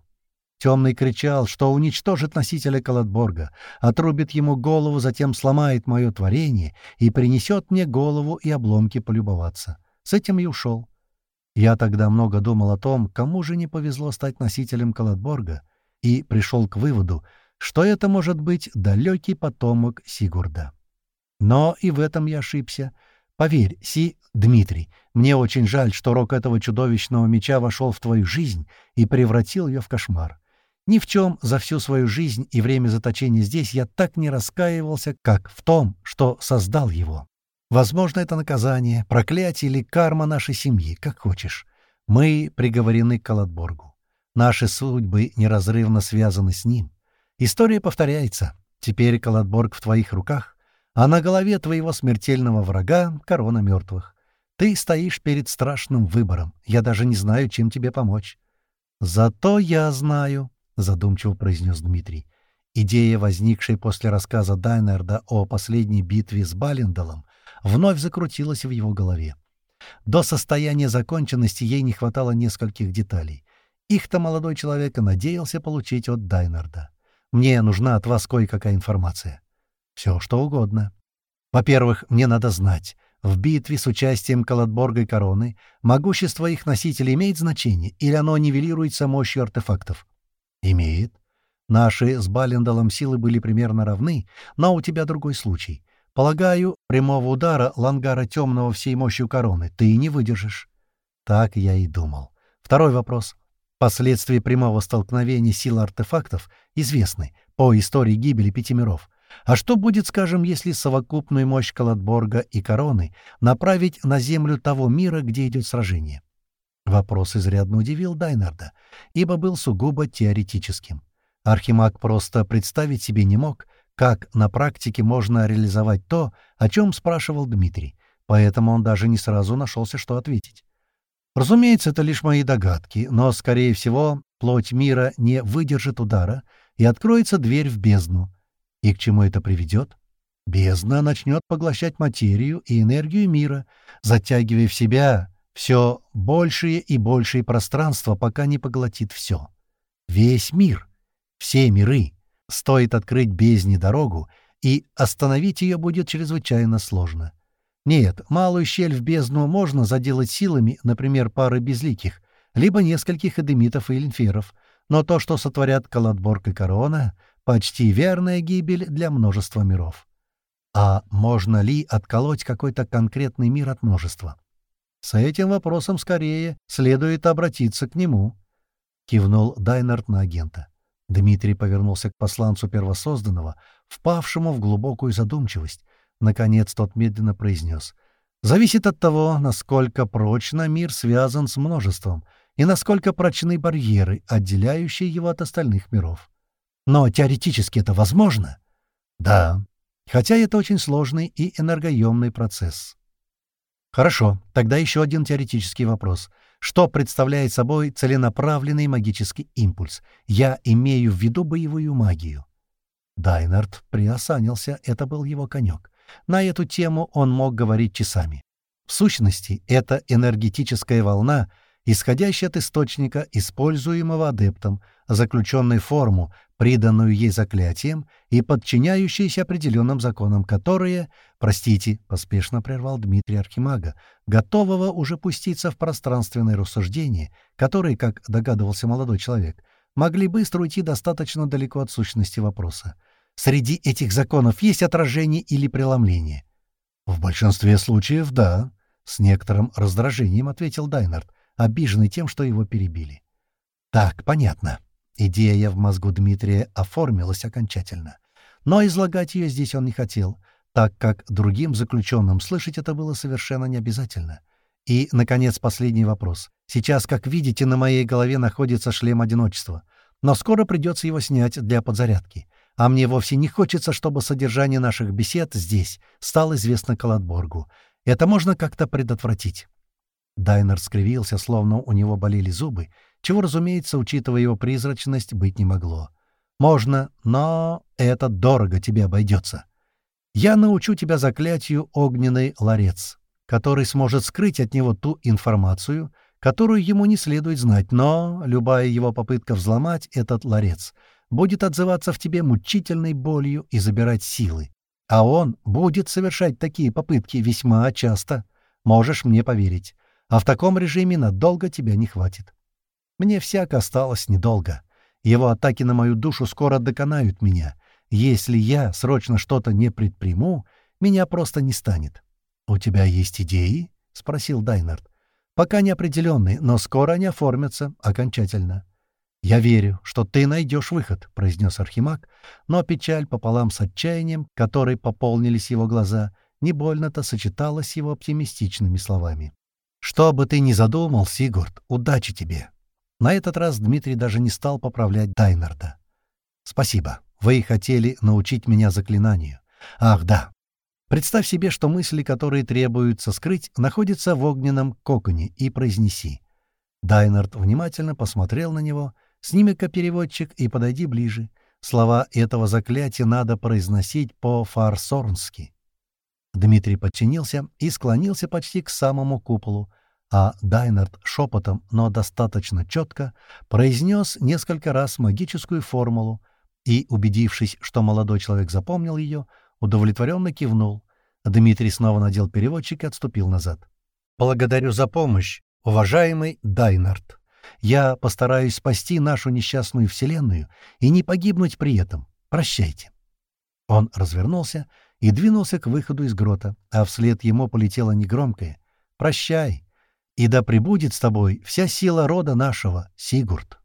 Темный кричал, что уничтожит носителя Калатборга, отрубит ему голову, затем сломает мое творение и принесет мне голову и обломки полюбоваться. С этим и ушел. Я тогда много думал о том, кому же не повезло стать носителем Калатборга, и пришел к выводу, что это может быть далекий потомок Сигурда. Но и в этом я ошибся. Поверь, Си, Дмитрий, мне очень жаль, что рок этого чудовищного меча вошел в твою жизнь и превратил ее в кошмар. Ни в чем за всю свою жизнь и время заточения здесь я так не раскаивался, как в том, что создал его. Возможно, это наказание, проклятие или карма нашей семьи, как хочешь. Мы приговорены к Калатборгу. Наши судьбы неразрывно связаны с ним. История повторяется. Теперь Калатборг в твоих руках а на голове твоего смертельного врага — корона мертвых. Ты стоишь перед страшным выбором. Я даже не знаю, чем тебе помочь. «Зато я знаю», — задумчиво произнес Дмитрий. Идея, возникшая после рассказа Дайнерда о последней битве с Балендалом, вновь закрутилась в его голове. До состояния законченности ей не хватало нескольких деталей. Их-то молодой человек и надеялся получить от Дайнерда. «Мне нужна от вас кое-какая информация». Все, что угодно. Во-первых, мне надо знать, в битве с участием Каладборга и Короны могущество их носителей имеет значение, или оно нивелируется мощью артефактов? Имеет. Наши с Балендалом силы были примерно равны, но у тебя другой случай. Полагаю, прямого удара Лангара Темного всей мощью Короны ты не выдержишь. Так я и думал. Второй вопрос. Последствия прямого столкновения сил артефактов известны по истории гибели пяти миров. А что будет, скажем, если совокупную мощь Калатборга и Короны направить на землю того мира, где идет сражение? Вопрос изрядно удивил Дайнарда, ибо был сугубо теоретическим. Архимаг просто представить себе не мог, как на практике можно реализовать то, о чем спрашивал Дмитрий, поэтому он даже не сразу нашелся, что ответить. Разумеется, это лишь мои догадки, но, скорее всего, плоть мира не выдержит удара, и откроется дверь в бездну, и к чему это приведет? Бездна начнет поглощать материю и энергию мира, затягивая в себя все большее и большее пространство, пока не поглотит все. Весь мир, все миры. Стоит открыть бездне дорогу, и остановить ее будет чрезвычайно сложно. Нет, малую щель в бездну можно заделать силами, например, пары безликих, либо нескольких эдемитов и инферов, но то, что сотворят Калатборг и Корона, Почти верная гибель для множества миров. А можно ли отколоть какой-то конкретный мир от множества? С этим вопросом скорее следует обратиться к нему. Кивнул Дайнард на агента. Дмитрий повернулся к посланцу первосозданного, впавшему в глубокую задумчивость. Наконец тот медленно произнес. «Зависит от того, насколько прочно мир связан с множеством, и насколько прочны барьеры, отделяющие его от остальных миров. Но теоретически это возможно? Да, хотя это очень сложный и энергоемный процесс. Хорошо, тогда еще один теоретический вопрос. Что представляет собой целенаправленный магический импульс? Я имею в виду боевую магию. Дайнард приосанился, это был его конек. На эту тему он мог говорить часами. В сущности, это энергетическая волна — исходящей от источника, используемого адептом, заключенной форму, приданную ей заклятием и подчиняющейся определенным законам, которые, простите, поспешно прервал Дмитрий Архимага, готового уже пуститься в пространственное рассуждение, которые, как догадывался молодой человек, могли быстро уйти достаточно далеко от сущности вопроса. Среди этих законов есть отражение или преломление? В большинстве случаев — да, — с некоторым раздражением ответил Дайнард обиженный тем, что его перебили. Так, понятно. Идея в мозгу Дмитрия оформилась окончательно. Но излагать ее здесь он не хотел, так как другим заключенным слышать это было совершенно не обязательно. И, наконец, последний вопрос. Сейчас, как видите, на моей голове находится шлем одиночества, но скоро придется его снять для подзарядки. А мне вовсе не хочется, чтобы содержание наших бесед здесь стало известно Калатборгу. Это можно как-то предотвратить. Дайнер скривился, словно у него болели зубы, чего, разумеется, учитывая его призрачность, быть не могло. «Можно, но это дорого тебе обойдется. Я научу тебя заклятию «Огненный ларец», который сможет скрыть от него ту информацию, которую ему не следует знать, но любая его попытка взломать этот ларец будет отзываться в тебе мучительной болью и забирать силы. А он будет совершать такие попытки весьма часто. Можешь мне поверить а в таком режиме надолго тебя не хватит. Мне всяко осталось недолго. Его атаки на мою душу скоро доконают меня. Если я срочно что-то не предприму, меня просто не станет. — У тебя есть идеи? — спросил Дайнард. — Пока неопределенные, но скоро они оформятся окончательно. — Я верю, что ты найдешь выход, — произнес Архимаг, но печаль пополам с отчаянием, которой пополнились его глаза, не больно-то сочеталась с его оптимистичными словами. «Что бы ты ни задумал, Сигурд, удачи тебе!» На этот раз Дмитрий даже не стал поправлять Дайнарда. «Спасибо. Вы хотели научить меня заклинанию. Ах, да. Представь себе, что мысли, которые требуется скрыть, находятся в огненном коконе, и произнеси. Дайнард внимательно посмотрел на него, сними-ка переводчик и подойди ближе. Слова этого заклятия надо произносить по-фарсорнски. Дмитрий подчинился и склонился почти к самому куполу, а Дайнард шепотом, но достаточно четко, произнес несколько раз магическую формулу и, убедившись, что молодой человек запомнил ее, удовлетворенно кивнул. Дмитрий снова надел переводчик и отступил назад. «Благодарю за помощь, уважаемый Дайнард. Я постараюсь спасти нашу несчастную Вселенную и не погибнуть при этом. Прощайте». Он развернулся и двинулся к выходу из грота, а вслед ему полетело негромкое «Прощай, и да пребудет с тобой вся сила рода нашего, Сигурд».